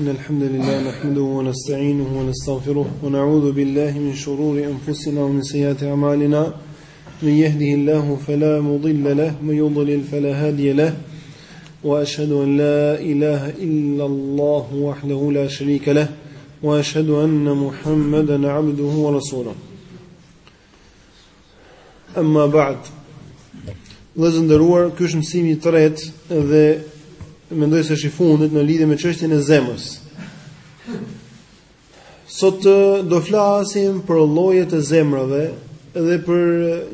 إن الحمد لله نحمده ونستعينه ونستغفره ونعوذ بالله من شرور أنفسنا ومن سيئات أعمالنا من يهده الله فلا مضل له من يضلل فلا هادي له وأشهد أن لا إله إلا الله وحده لا شريك له وأشهد أن محمدا عبده ورسوله Amma ba'd. Vllezër të nderuar, ky është mësimi i tretë dhe mendoj se është i fundit në lidhje me çështjen e zemrës. Sot do flasim për llojet e zemrave dhe për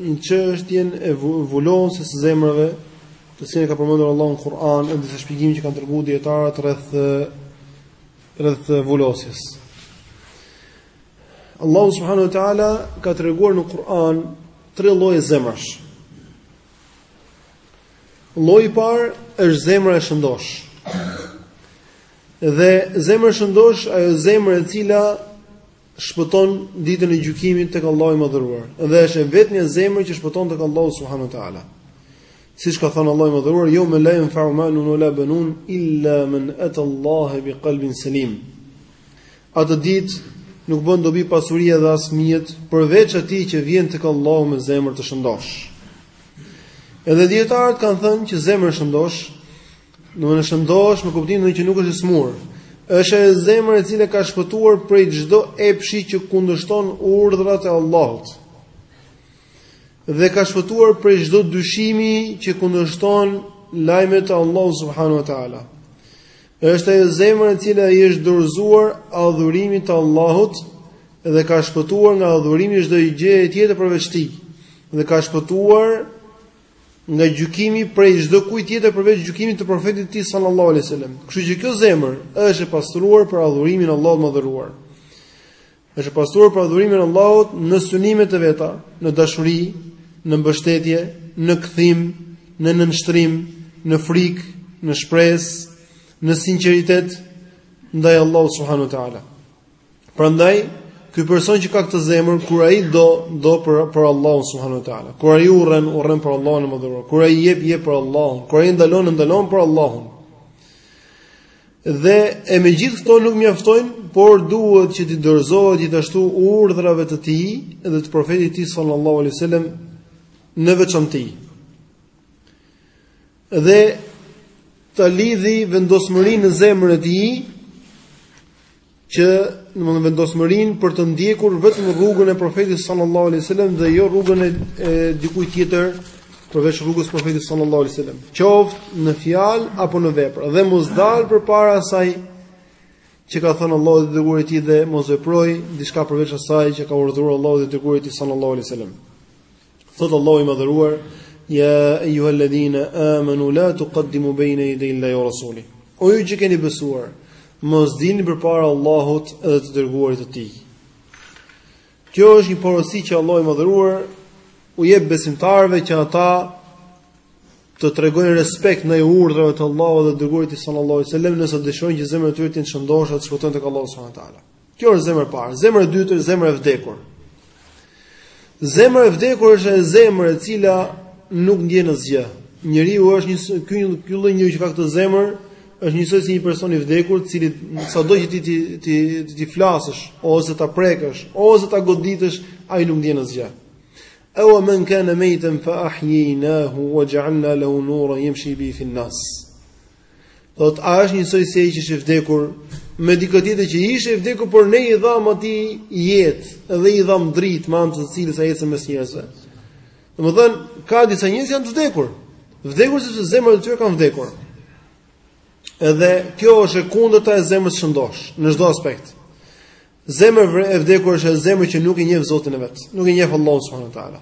një çështjen e vulosjes së zemrave, të cilën e ka përmendur Allahu në Kur'an dhe disa shpjegime që kanë treguar dijetarët rreth rreth vulosjes. Allahu subhanahu wa taala ka treguar në Kur'an tre lloje zemrash. Lloji i parë është zemra e shëndosh. Dhe zemra e shëndosh ajo zemra e cila shpëton ditën e gjykimit tek Allahu i madhëruar. Dhe është e vetmja zemër që shpëton tek Allahu subhanahu wa taala. Siç ka thënë Allahu i madhëruar, "Jauma la janfa'u malun wala banun illa man ata Allahu biqalbin salim." Atë ditë nuk bën dobi pasuria dhe as fëmijët, përveç atij që vjen tek Allahu me zemër të shëndosh. Edhe dijetarët kanë thënë që zemra e shëndosh, e shëndosh me kuptimin që nuk është e smur. Është ajo zemra e cila ka shpëtuar prej çdo epshi që kundërshton urdhrat e Allahut. Dhe ka shpëtuar prej çdo dyshimi që kundërshton lajmet e Allahut subhanahu wa taala. Është ajo zemër e cila i është dorëzuar adhurimit të Allahut dhe ka shpëtuar nga adhurimi i çdo gjëje tjetër përveç tij dhe ka shpëtuar nga gjykimi prej çdokujt tjetër përveç gjykimit të profetit të tij sallallahu alaihi wasallam. Kështu që kjo zemër është e pastruar për adhurimin e Allahut të madhëruar. Është e pastruar për adhurimin e Allahut në synimet e veta, në dashuri, në mbështetje, në kthim, në nënshtrim, në frikë, në shpresë, në sinqeritet ndaj Allahut subhanahu teala. Prandaj, ky person që ka këtë zemër, kur ai do, do për Allahun subhanahu teala. Kur ai urren, urren për Allahun e Madhëruar. Kur ai jep, jep për Allahun. Kur ai ndalon, ndalon për Allahun. Dhe e me gjithë këto nuk mjaftojnë, por duhet që t'i dorëzohet gjithashtu urdhrave të tij dhe të profetit të tij sallallahu alaihi wasallam në veçanti. Dhe ta lidhi vendosmërinë në zemrën e tij që domethënë vendosmërinë për të ndjekur vetëm rrugën e profetit sallallahu alaihi wasallam dhe jo rrugën e, e dikujt tjetër përveç rrugës profetit sallallahu alaihi wasallam, qoftë në fjalë apo në vepër, dhe mos dal përpara asaj që ka thënë Allahu dhe i dërguari i tij dhe mos veproj diçka përveç asaj që ka urdhëruar Allahu dhe i dërguari i tij sallallahu alaihi wasallam. Thot Allahu i madhëruar: "Ya ayyuhalladhina amanu la tuqaddimu bayna yaday Allahi wa rasulihi." O ju që keni besuar, mos dilni përpara Allahut dhe të dërguarit të Tij. Kjo është një porosi që Allahu i madhëruar u jep besimtarëve që ata të tregojnë respekt ndaj urdhrave të Allahut dhe dërguarit të Sallallahu alaihi wasallam nëse dëshirojnë që zemrat e tyre të jenë të shëndosha të shpëtojnë tek Allahu subhanahu wa taala. Kjo është zemër e parë, zemër e dytë është zemër e vdekur. Zemër e vdekur është ajo zemër e cila nuk ndjen asgjë. Njeriu është një ky ky lloj njeriu që ka këtë zemër, është njësoj si një person i vdekur, i cili sado që t'i t'i t'i t'i flasësh ose ta prekësh ose ta goditësh, ai nuk ndjen asgjë. Aw man kana maytan fa ahyaynahu wa ja'alna lahu nuran yamshi bihi fi an-nas. Thotë a është njësoj si ai që është i vdekur me dikë tjetër që ishte i vdekur por ne i dhamë atij jetë dhe i dhamë dritë me anë të cilës ai ecën mes njerëzve. Domethënë ka disa njerëz që janë të vdekur. Vdekur sepse zemrat e tyre kanë vdekur. Edhe kjo është e kundërta e zemrës së shëndoshë në çdo aspekt. Zemër e vdekur është ajo zemër që nuk e njeh Zotin e vet, nuk e njeh Allahun subhanuhu teala.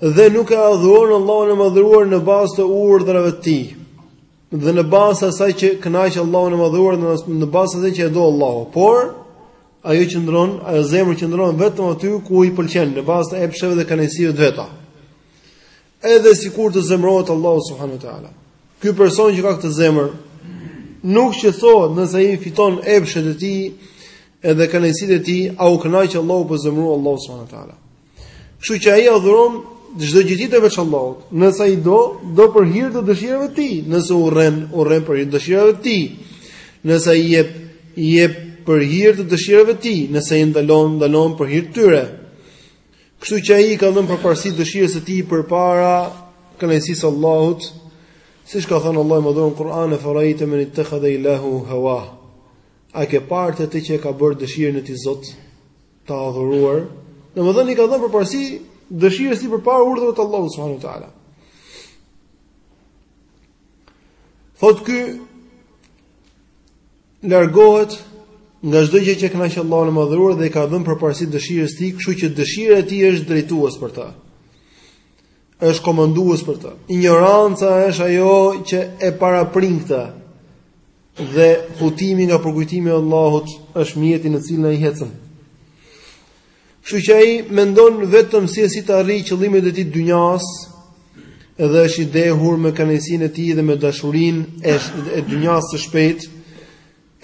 Dhe nuk e adhuron Allahun e madhëruar në bazë të urdhrave të tij. Dhe në bazë të asaj që kënaq Allahun e madhëruar dhe në bazë të asaj që e do Allahu. Por ajo qëndron, ajo zemër qëndron vetëm aty ku i pëlqen, në bazë të epsheve dhe kënaqësive të veta. Edhe sikur të zemërohet Allahu subhanahu wa taala. Ky person që ka këtë zemër nuk shqetësohet nëse ai fiton epshet e tij edhe kënaqësitë e tij, a u kënaq Allahu apo u zemërua Allahu subhanahu wa taala. Kështu që ai adhuron çdo gjë tjetër veç Allahut. Nëse ai do, do për hir të dëshirave të tij. Nëse urren, urren për hir të dëshirave të tij. Nëse ai jep, jep për hir të dëshirave të tij. Nëse i ndalon, ndalon për hir të tyre. Kështu që ai i ka dhënë përparësi dëshirës së tij përpara kënaqësisë së Allahut, siç ka thënë Allahu i madhëruar në Kur'an efarajte men itekhadhe ilahehu hawa. A ke parë atë që e ka bërë dëshirën e tij Zot të adhuruar? Domethënë i ka dhënë përparësi dëshirës së tij përpara urdhrave të Allahut subhanahu wa taala. Thotë ky largohet nga çdo gjë që kënaq Allahun e Madhëruar dhe i ka dhënë përparësi dëshirës së tij, kështu që dëshira e tij është drejtues për ta. Është komandues për ta. Injoranca është ajo që e paraprin këtë. Dhe hutimi nga përkujtimi i Allahut është mjeti në të cilin ai ecën. Kështu që ai mendon vetëm se si të arrijë qëllimet e tij të dynjas, edhe është i dehur me kënaqësinë e tij dhe me dashurinë e e dynjas së shpejtë,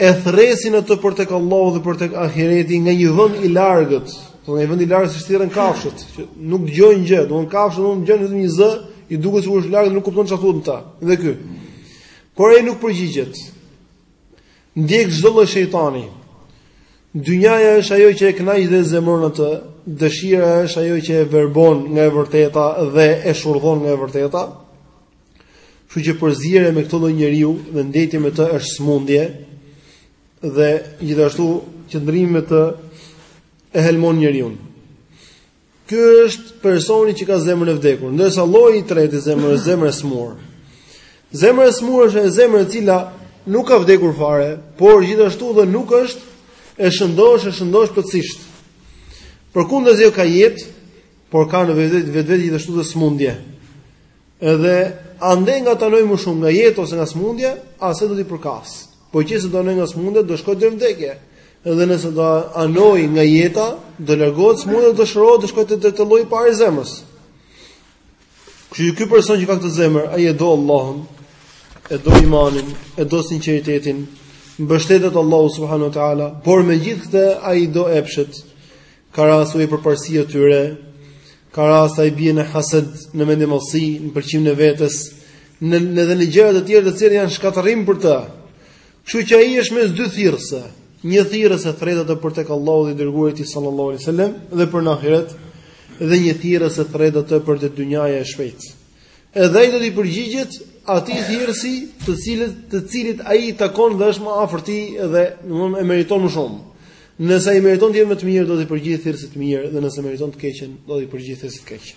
e thrresin atë për tek Allahu dhe për tek ahireti nga një vend i largët, domethënë një vend i largët siç thirren kafshët, që nuk dëgjojnë gjë, domethënë kafshët nuk dëgjojnë vetëm një zë, i duket sikur është larg dhe nuk kupton çfarë thonë ata. Dhe ky. Por ai nuk përgjigjet. Ndjek çdo lloj shejtani. Dynjaja është ajo që e kënaq dhe e zemëron atë, dëshira është ajo që e verbon nga e vërteta dhe e shurdhon nga e vërteta. Kështu që përzierje me këtë lloj njeriu dhe ndetje me të është smundje dhe gjithashtu qëndrimi me të e helmon njeriun. Ky është personi që ka zemrën e vdekur, ndërsa lloji i tretë i zemrës është zemra e smur. Zemra e smur është një zemër e cila nuk ka vdekur fare, por gjithashtu dhe nuk është e shëndosh, e shëndosh plotësisht. Përkundër se ajo ka jetë, por ka në vetvete gjithashtu dhe smundje. Edhe andej nga t'anoj më shumë nga jeta ose nga smundja, asaj do t'i përkasë. Po qe se do anoj nga smundjet, do shkoj deri në vdekje. Edhe nëse do anoj nga jeta, do largohet smundjet, do shërohet, do shkoj te te lloji i parë i zemrës. Kështu që ky person që ka këtë zemër, ai e do Allahun, e do imanin, e do sinqeritetin, mbështetet te Allahu subhanahu wa taala, por me gjithë këtë ai do epshet, Ka raste u jep përparësi atyre, ka raste ai bie në hased, në mendjemadhësi, në pëlqimin e vetes, edhe në gjëra të tjera të cilat janë shkatërrim për të. Kështu që ai është mes dy thirrëse, një thirrës e thrret atë për tek Allahu dhe i dërguari i tij sallallahu alaihi wasallam dhe për në ahiret dhe një thirrës e thrret atë për te dynjaja e shpejtë. Edhe ai do t'i përgjigjet atij thirrësi, të cilit të cilit ai i takon dhe është më afër tij dhe domethënë e meriton më shumë. Nëse ai meriton të jetë me të mirë, do t'i përgjigjet thirrësit të mirë dhe nëse meriton të keqen, do t'i përgjigjet thirrësit të keq.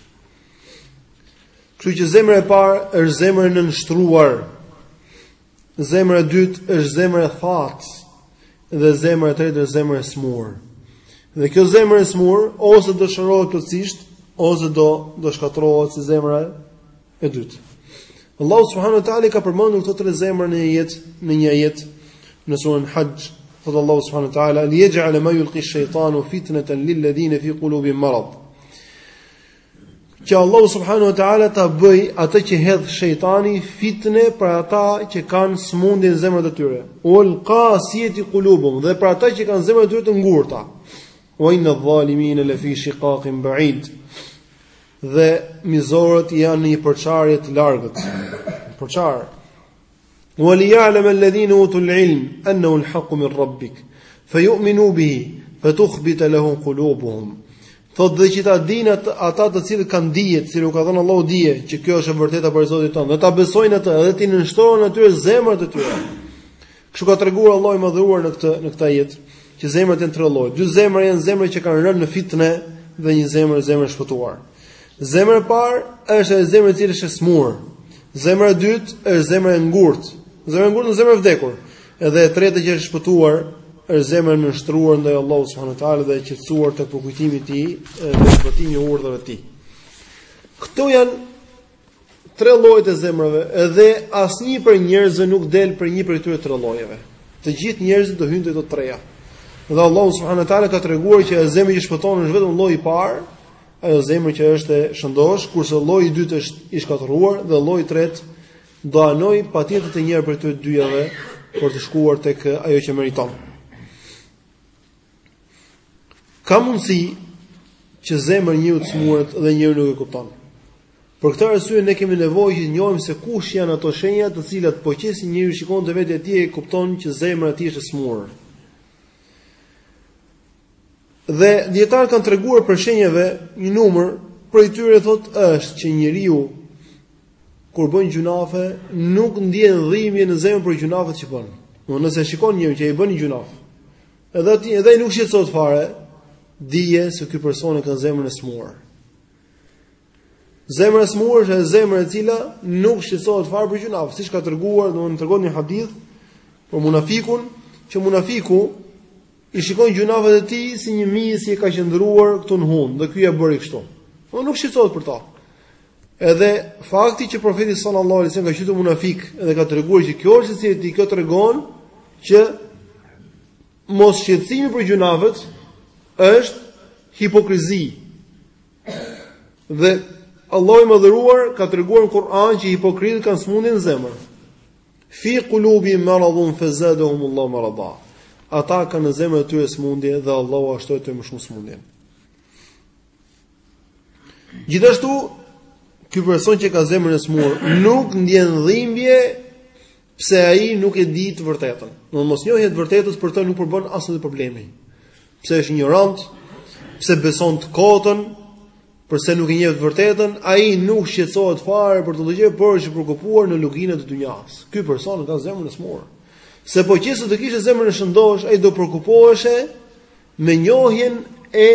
Kështu që zemra e parë është zemra e nënshtruar. Zemra e dytë është zemra e thatë dhe zemra e tretë është zemra e smur. Dhe kjo zemër e smur ose do shërohet plotësisht ose do do shkatërrohet si zemra e dytë. Allahu subhanahu wa taala ka përmendur këto tre zemra në një ajet, në një ajet në surën Hajj, thot Allahu subhanahu wa taala, "Li yaj'ala ma yulqi ash-shaytanu fitnatan lil ladina fi qulubihim marad." Që Allahu subhanahu wa taala ta bëj atë që hedh shejtani fitne për ata që kanë smundje në zemrat e tyre. Wal qasiyati qulubuhum dhe për ata që kanë zemrat e tyre të ngurta. Wa inna zalimina la fi shiqaqin ba'id. Dhe mizorët janë në një përçarje të largët. Përçar. Wa li ya'lam alladhina utul ilm annahu al-haqqu min rabbik fa yu'minu bihi fa tukhbita lahu qulubuhum. Thotë dhe që ta dinë ata të cilët kanë dije, të cilët u ka dhënë Allahu dije, që kjo është e vërteta prej Zotit tonë, dhe ta besojnë atë, edhe t'i nënshtrohen atyre zemrat e tyre. Kështu ka treguar Allahu i madhëruar në këtë në këtë ajet, që zemrat janë tre lloje. Dy zemra janë zemra që kanë rënë në fitne dhe një zemër zemër shpëtuar. Zemra e parë është ajo zemër e cila është e smur. Zemra e dytë është zemra e ngurtë. Zemra e ngurtë është zemra e vdekur. Edhe e treta që është shpëtuar është zemra e nënshtruar ndaj Allahut subhanahu wa taala dhe e qetësuar tek përkujtimi i tij dhe zbatimi i urdhrave të tij. Këto janë tre llojet e zemrave dhe asnjë prej njerëzve nuk del prej një prej këtyre tre llojeve. Të gjithë njerëzit do hyjnë te të treja. Dhe Allahu subhanahu wa taala ka treguar që ajo zemër që shpëton është vetëm lloji i parë, ajo zemër që është e shëndosh, kurse lloji i dytë është i shkatërruar dhe lloji i tretë do anojë patjetër te njëra prej këtyre të dyjave për të shkuar tek ajo që meriton. Ka mundësi që zemra e njeriut të smuret dhe njeriu nuk e kupton. Për këtë arsye ne kemi nevojë që të njohim se kush janë ato shenja të cilat po qe se njeriu i shikon te vetja e tij e kupton që zemra e tij është e smur. Dhe dijetarët kanë treguar prej shenjave një numër, prej tyre thotë është që njeriu kur bën gjunafe nuk ndjen dhimbje në zemër për gjunafet që bën. Do nëse shikon njeri që bën një gjunaf, Edhe ai, edhe nuk shqetësohet fare, dije se ky person e ka zemrën e smur. Zemra e smur është zemra e cila nuk shqetësohet fare për gjunaf, siç ka treguar, domthonë tregon një hadith për munafikun, që munafiku i shikon gjunafet e tij si një mizë që i ka qëndruar këtu në hund, dhe ky ia bëri kështu. Po nuk shqetësohet për to. Edhe fakti që profeti sallallahu alaihi wasallam e ka quajtur munafik dhe ka treguar që kjo është cilësi e tij kjo tregon që mosshqetësimi për gjunafet është hipokrizi. Dhe Allahu i madhëruar ka treguar në Kur'an që hipokritët kanë smundje në zemër. Fi qulubihim maradun fazadahum Allah marada. Ata kanë në zemrat e tyre smundje dhe Allahu ua shtoi edhe më shumë smundjen. Gjithashtu, ky person që ka zemrën e smur nuk ndjen dhimbje pse ai nuk e di të vërtetën. Domethënë mosnjohja e të vërtetës për të nuk përbën asnjë problem. Pse është injorant, pse beson të kotën, përse nuk e njeh të vërtetën, ai nuk shqetësohet fare për këtë gjë, por është i preokupuar në luginat e dynjasë. Ky person ka zemrën e smur. Se po qe se do ta kishte zemrën e shëndosh, ai do preokupoheshe Me njohjen e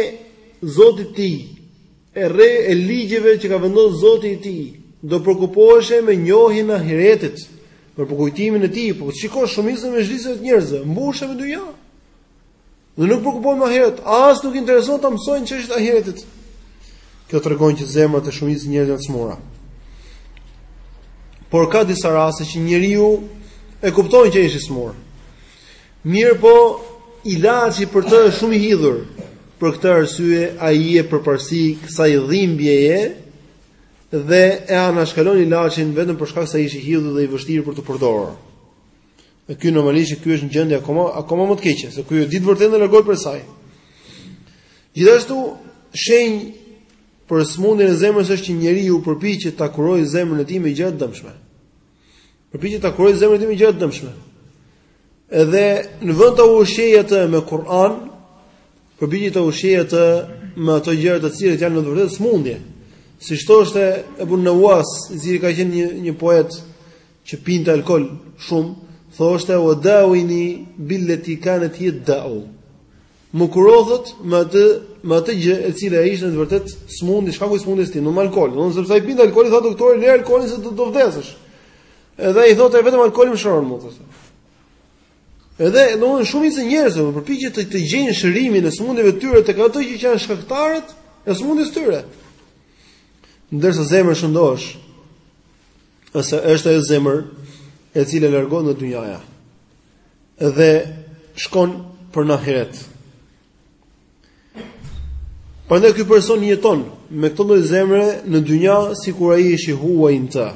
Zotit të tij, edhe e ligjeve që ka vendosur Zoti i tij, do preokupoheshe me njohjen e ahiretit, për përkujtimin e tij, po shikosh shumicën e mexhliseve të njerëzve, mbushen me dynja. Dhe nuk preokupohen me ahiret, as nuk interesohen ta mësojnë çështjen e ahiretit. Kjo tregon që zemrat e shumicës njerëzve janë të smura. Por ka disa raste që njeriu e kupton që është i smur. Mirëpo, ilaçi për të është shumë i hidhur. Për këtë arsye ai jep përparësi kësaj dhimbjeje dhe e anashkalon ilaçin vetëm për shkak se ai është i hidhur dhe i vështirë për të përdorur. Dhe ky normalisht ky është në gjendje akoma akoma më të keqe, se ky e di të vërtetën e largohet prej saj. Gjithashtu, shenjë për smundjen e zemrës është që njeriu përpiqet ta kurojë zemrën e tij me gjëra të dëmshme. Përpiqet ta kurojë zemrën e tij me gjëra të dëmshme. Edhe në vend ta ushqejë atë me Kur'an, përpiqet ta ushqejë atë me ato gjëra të cilat janë në të vërtetë smundje. Siç thoshte Ebu Nawas, i cili ka qenë një një poet që pinte alkool shumë, thoshte ue dawini billati kanat hijed-dau. Më kuroni me atë me atë gjë e cila ishte në të vërtetë smundje, shkaku i smundjes time, me alkool. Domthonë sepse ai pinte alkool, tha doktori, le alkoolin se do të vdesësh. Edhe ai thotë vetëm alkooli më shëron mua thotë. Edhe domthonë shumica e njerëzve po përpiqen të, të gjejnë shërimin e smundjeve të tyre tek ato që janë shkaktarët e smundjes së tyre. Ndërsa zemra e shëndoshë është ajo zemër e cila largohet nga dynjaja. dhe shkon për në ahiret. Prandaj ky person jeton me këtë lloj zemre në dynja sikur ai është i huaj në të.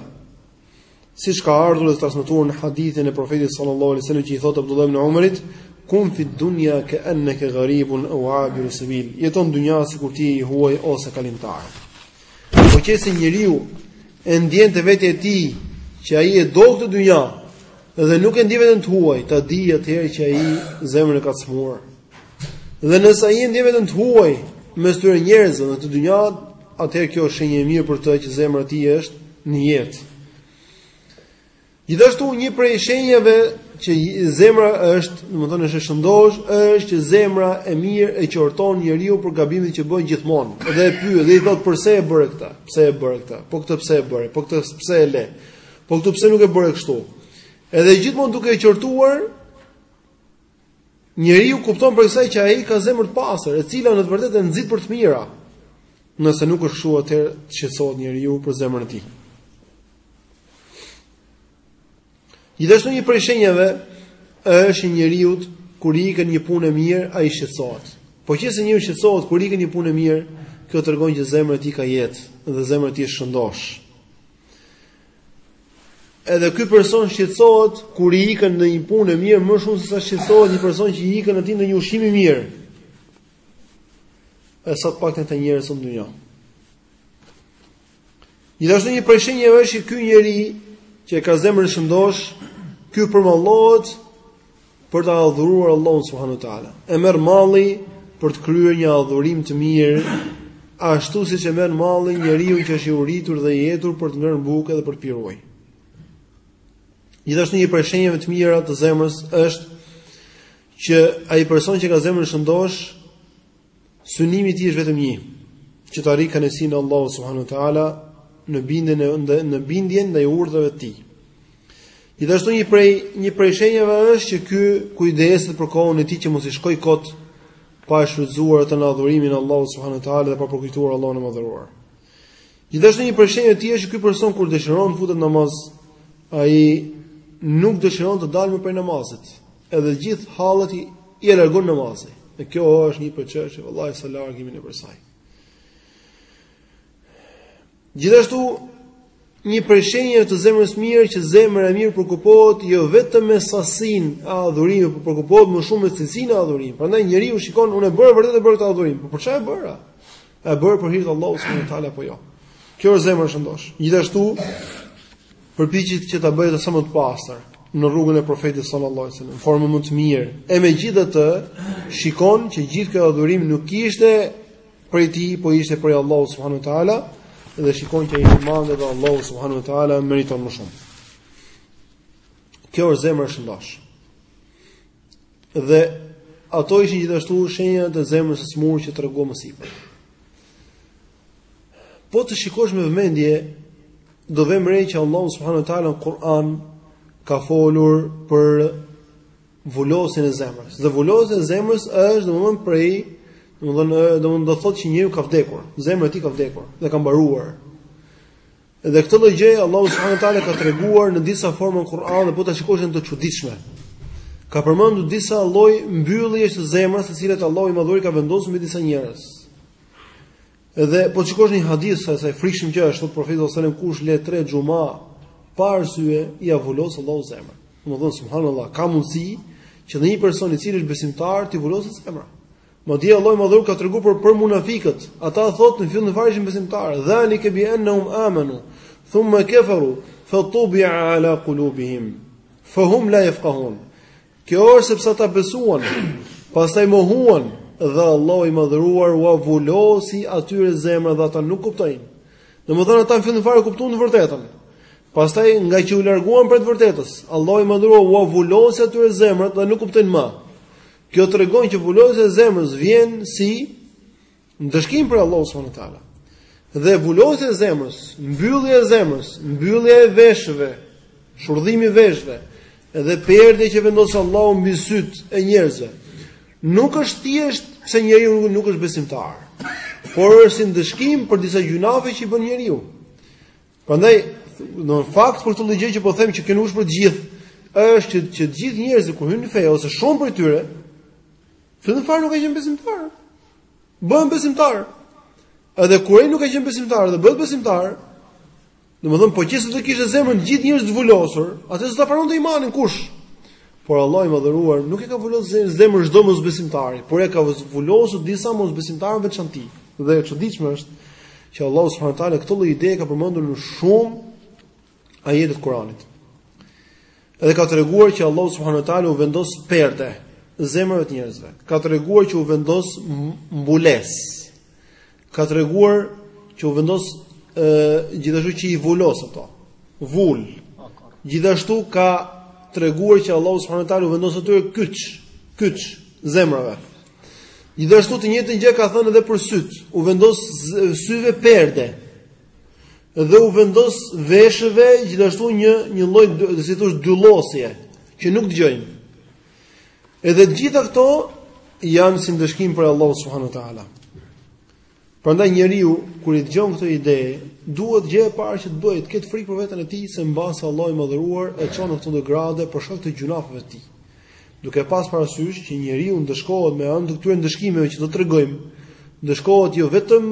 Siç ka ardhur dhe transmetuar në hadithin e profetit sallallahu alejhi ue selem që i thotë Abdullah ibn Umarit, kun fid-dunja keenneke garibun eu abiru sebil. Jeto në dynja sikur ti i huaj ose kalimtar. Po qe se njeriu e ndjen te vetja e tij që ai e do këtë dynja dhe nuk e ndjen veten të huaj, ta dijë atëherë që ai zemrën e ka të smurë. Dhe nëse ai e ndjen veten të huaj mes këtyre njerëzve në këtë dynja, atëherë kjo është shenjë e mirë për të që zemra e tij është në jetë. Gjithashtu një prej shenjave që zemra është, domethënë është e shëndoshë, është që zemra e mirë e qorton njeriun për gabimet që bën gjithmonë. Dhe e pyet dhe i thotë përse e bëre këtë? Pse e bëre këtë? Po këtë pse e bëre? Po këtë pse e le? Po këtë pse nuk e bëre kështu? Edhe gjithmonë duke e qortuar Njeriu kupton prej kësaj që ai ka zemër të pastër, e cila në të vërtetë e nxit për të mira. Nëse nuk është kështu atëherë të shqetësohet njeriu për zemrën e tij. Gjithashtu një prej shenjave është që njeriu kur i ikën një punë e mirë, ai shqetësohet. Po qe se njeriu shqetësohet kur i ikën një punë e mirë, kjo tregon që zemra e tij ka jetë dhe zemra e tij është shëndosh. Edhe ky person shqetësohet kur i ikën ndonjë punë e mirë më shumë se sa shqetësohet një person që i ikën atij ndonjë ushqim i mirë. E sa të paktë njerëz në dynja. Gjithashtu një prej shenjave është që ky njeri që e ka zemrën shëndosh, ky përmallohet për ta adhuruar Allahun subhanahu wa taala. E merr malli për të kryer një adhurim të mirë, ashtu siç e merr malli njeriun që është i uritur dhe i etur për të ngrënë bukë dhe për të pirë ujë. Gjithashtu një prej shenjave të mira të zemrës është që ai person që ka zemrën shëndosh Synimi i tij është vetëm një, që të arrijë kënaqësinë e Allahut subhanahu wa taala në bindjen e në bindjen ndaj urdhrave të tij. Gjithashtu një prej një prej shenjave është që ky kujdeset për kohën e tij që mos i shkojë kot pa e shfrytëzuar atë në adhurimin e Allahut subhanahu wa taala dhe pa përkujtuar Allahun e madhëruar. Gjithashtu një prej shenjave të tjera është që ky person kur dëshiron futet namaz, ai nuk dëshiron të dalë më prej namazit. Edhe gjithë hallet i e largon namazi. Dhe kjo është një prej çështjeve vallahi sa larg jemi ne prej saj. Gjithashtu një prej shenjave të zemrës së mirë që zemra e mirë preokupohet jo vetëm me sasinë e adhurimit, por preokupohet më shumë me cilësinë e adhurimit. Prandaj njeriu shikon unë e bëra vërtet e bëra këtë adhurim, por për çfarë e bëra? A e bëra për hir të Allahut subhanahu wa taala apo jo? Kjo është zemra e shëndosh. Gjithashtu Përpiqet që ta bëjë atë sa më të pastër, në rrugën e Profetit sallallahu alajhi wasallam, në formën më të mirë. E megjithatë, shikon që gjithë ky adhurim nuk ishte prej tij, por ishte prej Allahut subhanuhu teala dhe shikon që ai i Madhi Allahu subhanuhu teala meriton më shumë. Kjo është zemra e shëndosh. Dhe ato ishin gjithashtu shenja të zemrës së smur që treguam më sipër. Po të shikosh me vëmendje, do vëmë re që Allahu subhanahu wa taala në Kur'an ka folur për vulosjen e zemrës. Dhe vulosja e zemrës është domthonë prej domthonë domthonë do thotë që njeriu ka vdekur, zemra e tij ka vdekur dhe ka mbaruar. Dhe këtë lloj gjëje Allahu subhanahu wa taala ka treguar në disa forma në Kur'an dhe po ta shikosh janë të çuditshme. Ka përmendur disa lloj mbylljesh të zemrës, të cilat Allahu i Madhëruar ka vendosur mbi disa njerëz. Edhe po shikosh një hadith sa frikshëm që është, thotë profeti sallallahu alajhi wasallam kush le tre xhuma pa arsye ia vulos Allahu zemrën. Domethën subhanallahu, ka mundësi që dhe një person i cili është besimtar t'i vuloset zemra. Madje Allahu i madhëruar ka treguar për për munafikët. Ata thotë në fillim fare ishin besimtarë, dhalike bi annahum amanu, thumma kafaru, fa tubi'a ala qulubihim, fa hum la yafqahun. Kjo është sepse ata besuan, pastaj mohuan dhe Allahu i madhëruar ua vulosi atyre zemrat dhe ata nuk kuptojnë. Domethënë ata në fillim fare kuptuan të vërtetën. Pastaj ngaqë u larguan prej të vërtetës, Allahu i madhëruar ua vulosi atyre zemrat dhe nuk kuptojnë më. Kjo tregon që vulosja e zemrës vjen si Ndëshkim prej Allahut subhanahu wa taala. Dhe vulosja e zemrës, mbyllje e zemrës, mbyllje e veshëve, shurdhimi i veshëve, edhe perde që vendos Allahu mbi sytë e njerëzve. Nuk është thjesht se njeriu nuk është besimtar, por është si ndëshkim për disa gjynafe që i bën njeriu. Prandaj, në fakt për këtë gjë që po them që kjo nuk është për të gjithë, është që, që të gjithë njerëzit kur hyjnë në fe ose shumë prej tyre, fillim fare nuk kanë qenë besimtarë. bëhen besimtarë. Edhe kur ai nuk ka qenë besimtar dhe bëhet besimtar, domethënë po qe se do të kishte zemrën gjithë njerëzit të vulosur, atëherë s'do ta pranonte imanin kush. Por Allahu i madhëruar nuk ia ka vulosur zemrën çdo mosbesimtari, por ua ka vulosur disa mosbesimtarëve të veçantë. Dhe e çuditshme është që Allahu subhanahu teala këtë lloj ide e ka përmendur në shumë ajete të Kuranit. Edhe ka treguar që Allahu subhanahu wa taala u vendos perde zemrave të njerëzve. Ka treguar që u vendos mbulesë. Ka treguar që u vendos ë gjithashtu që i vulos ato. Vulë. Gjithashtu ka treguar që Allahu subhanahu wa taala u vendos atyre kyç, kyç zemrave. Gjithashtu të njëjtën gjë ka thënë edhe për sytë. U vendos syve perde. dhe u vendos veshëve gjithashtu një një lloj si të thuash dyllosje që nuk dëgjojnë. Edhe të gjitha këto janë si ndëshkim prej Allahut subhanahu wa taala. Prandaj njeriu kur i dëgjon këto ide, duhet gjëja e parë që të bëjë, të ketë frikë për veten e tij se mbase Allahu i madhëruar e çon në këto grade për shkak të gjynafeve të tij. Duke pas parasysh që njeriu ndëshkohet me anë të këtyre ndëshkimeve që do tregojmë, ndëshkohet jo vetëm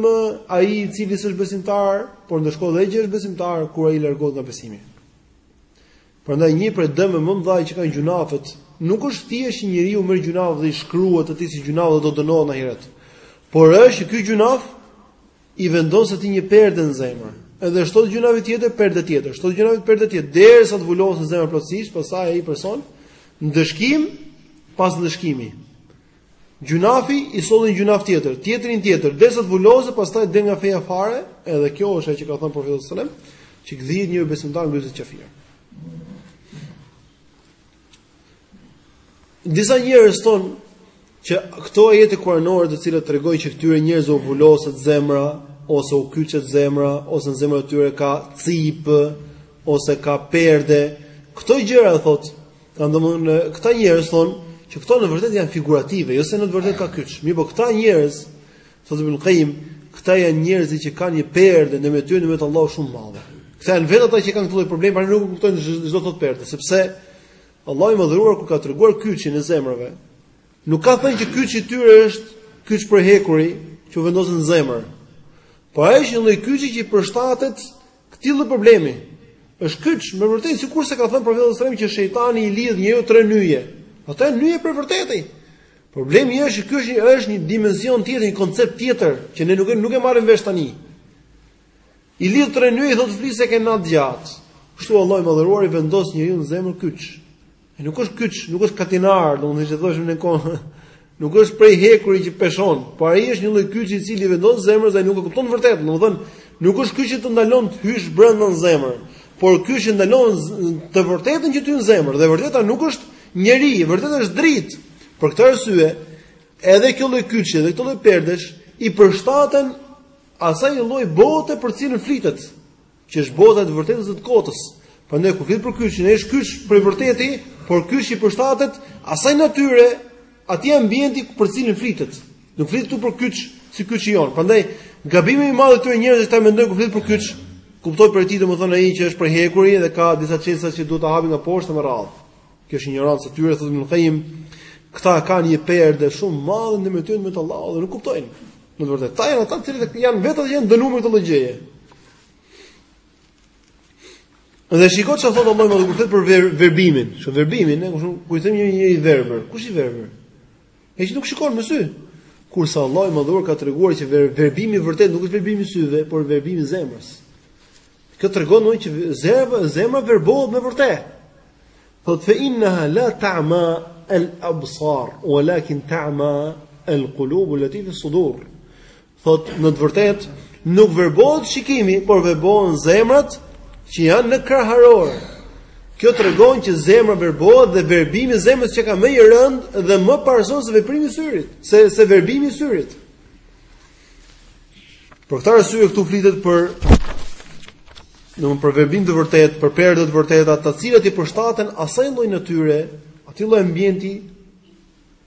ai i cili s'është besimtar, por ndëshkohet edhe që është besimtar kur ai largohet nga besimi. Prandaj një prej dëmeve më të mëdhaja që kanë gjynafet, nuk është thjesht që njeriu merr gjynaf dhe i shkruhet atij si gjynaf dhe do dënohet në ahiret. Por është që ky gjynaf i vendos atij një perde në zemër, edhe çdo gjynah tjetër perde tjetër, çdo gjynah perde tjetër, derisa të vulohet në zemër plotësisht, pastaj ai person ndëshkim pas ndëshkimi. Gjynahi i sjell një gjynah tjetër, tjetrin tjetër, derisa të vulohet, pastaj del nga feja fare, edhe kjo është ajo që ka thënë profeti sallallahu alajhi wasallam, që gdhihet një besimtar ngryset kafir. Disa njerëz thonë që këto ajete kuranore të cilat tregojnë që këtyre njerëzve u vuloset zemra ose u kyçet zemra ose në zemrat e tyre ka cipë ose ka perde, këto gjëra thotë, kanë domthonë këta njerëz thonë që këto në vërtetë janë figurative, jo se në të vërtetë ka kyç. Mirëpo këta njerëz Thotë Ibn Qayyim, këta janë njerëzit që kanë një perde ndërmjet tyre ndërmjet Allahut shumë të madhe. Këta janë vetë ata që kanë këtë lloj problemi, pra nuk e kuptojnë ç'do të thotë perde, sepse Allahu i madhëruar kur ka treguar kyçin e zemrave, nuk ka thënë që kyçi i tyre është kyç prej hekuri që u vendoset në zemër. Po ai është një lloj kyçi që i përshtatet Këtij lloj problemi është kyç me vërtetë sikurse ka thënë profeti sallallahu alajhi wasallam që shejtani i lidh njeriu tre nyje. Ato janë nyje për vërtetë. Problemi është që ky është një është një dimension tjetër, një koncept tjetër që ne nuk e nuk e marrim vesh tani. I lidh tre nyje i thotë fli se ke natë të gjatë. Kështu Allahu i madhëruar i vendos njeriu në zemër kyç. E nuk është kyç, nuk është katinar, domethënë që thoshim në kohë. Nuk është prej hekuri që peshon, por ai është një lloj kyçi i cili vendoset në zemër dhe nuk e kupton vërtet, domethënë nuk është kyç që të ndalon të hysh brenda në zemër, por kyçi ndalon të vërtetën që të hyjë në zemër dhe vërteta nuk është njeri, vërteta është dritë. Për këtë arsye, edhe kjo lloj kyçi dhe këto lloj perdesh i përshtaten asaj lloj bote për të cilën flitet. Që është bota e të vërtetës e së kotës. Prandaj kur flet për kyçin, ai është kyç për vërtetë, por kyçi i përshtatet asaj natyre, atij ambienti për të cilin flitet. Nuk flitet këtu për kyç si kyçi jonë. Prandaj gabimi i madh i këtyre njerëzve është ta mendojnë kur flet për kyç, kuptoj për ti domethënë ai që është prej hekuri dhe ka disa çelësa që duhet ta hapin nga poshtë me radhë. Kjo është injorancë e tyre thotë Ibn Qayyim. Këta kanë një perde shumë madhe ndërmjet tyre ndërmjet Allahut dhe nuk kuptojnë. Në të vërtetë, këta janë ata të cilët janë vetë janë dënuar me këtë lloj gjëje. Dhe shiko çfarë thotë Allahu i madhëruar për ver, verbimin, që verbimin, ne kush kur i them një njeriu i verbër, kush i verbër? Ai që nuk shikon me sy. Kurse Allahu i madhëruar ka treguar që ver, verbimi vërtet nuk është verbimi i syve, por verbimi i zemrës. Kjo tregon domethënë që zemra, zemra verbohet me vërtet. Thot fe inna la ta'ma al absar, walakin ta'ma al qulub allati fi sudur. Thotë, në të vërtetë, nuk verbohet shikimi, por verbohen zemrat që janë në kraharor. Kjo tregon që zemra verbohet dhe verbimi i zemrës qenka më i rëndë dhe më parësor se veprimi i syrit, se se verbimi i syrit. Për këtë arsye këtu flitet për në për verbim të vërtetë, për perdë të vërteta, të cilat i përshtaten asaj lloj natyre, atij lloj ambienti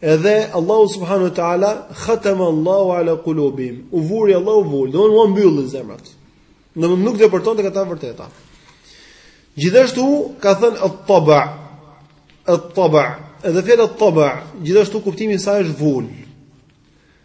Edhe Allahu subhanahu wa taala khatama Allahu ala qulubihim. U vuri Allahu vulë, domethënë ua mbylli zemrat. Domethënë nuk depërton tek ata e vërteta. Gjithashtu ka thënë at-taba. At-taba. Edhe fjala at-taba, gjithashtu kuptimi i saj është vulë.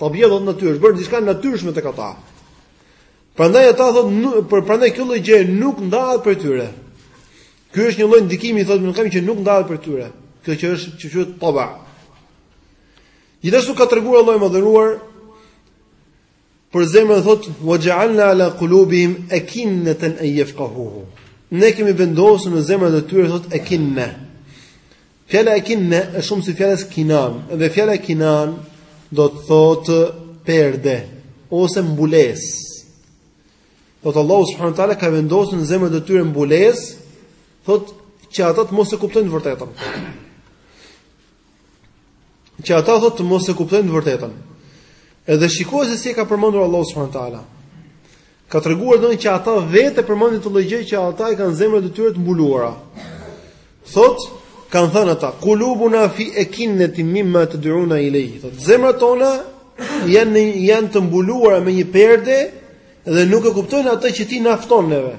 Tabia domethënë natyrë, është bërë diçka e natyrshme tek ata. Prandaj ata thotë, për prandaj kjo lloj gjëje nuk ndahet prej tyre. Ky është një lloj ndikimi thotë nuk kemi që nuk ndahet prej tyre. Kjo që është që quhet taba. Gjithashtu ka treguar Allahu i madhëruar për zemrën thotë wa ja'alna ala qulubihim akinnatan an yafqahuhu. Ne kemi vendosur në zemrat e tyre thotë akinna. Fjala ekinne është shumësi i fjalës kinan, dhe fjala kinan do të thotë perde ose mbulesë. Thotë Allahu subhanahu wa taala ka vendosur në zemrat e tyre mbulesë, thotë që ata të mos e kuptojnë të vërtetën. Që ata thotë të mos e kuptojnë të vërtetën. Edhe shikoje se si e ka përmendur Allahu subhanahu wa taala. Ka treguar domethënë që ata vetë përmendin këtë lloj gjëje që ata i kanë zemrat e tyre të mbuluara. Thot, kanë thënë ata, "Kulubuna fi ekinnatin mimma tad'una ilayhi." Thot, zemrat tona janë janë të mbuluara me një perde dhe nuk e kuptojnë atë që ti na fton neve.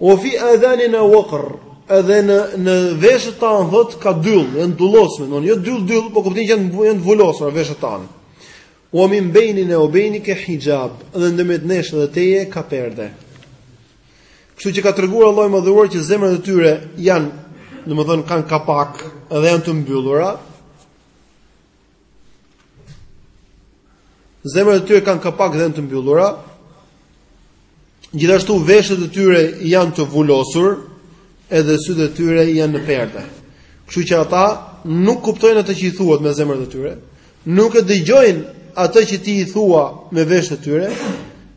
Wa fi adhanina waqr, edhe në në veshët tanë thot ka dyll, janë të dyllosur, domthonë jo dyll dyll, po kuptimi që janë janë të vulosura veshët tanë. Wa min bejnina wa bejnike hijab, dhe ndërmjet nesh dhe teje ka perde. Kështu që ka treguar Allahu i Madhëruar që zemrat e tyre janë, domethënë kanë kapak dhe janë të mbyllura. Zemrat e tyre kanë kapak dhe janë të mbyllura. Gjithashtu veshët e tyre janë të vulosur, edhe sytë e tyre janë në perde. Kështu që ata nuk kuptojnë atë që i thuhet me zemrat e tyre, nuk e dëgjojnë atë që ti i thua me veshët e tyre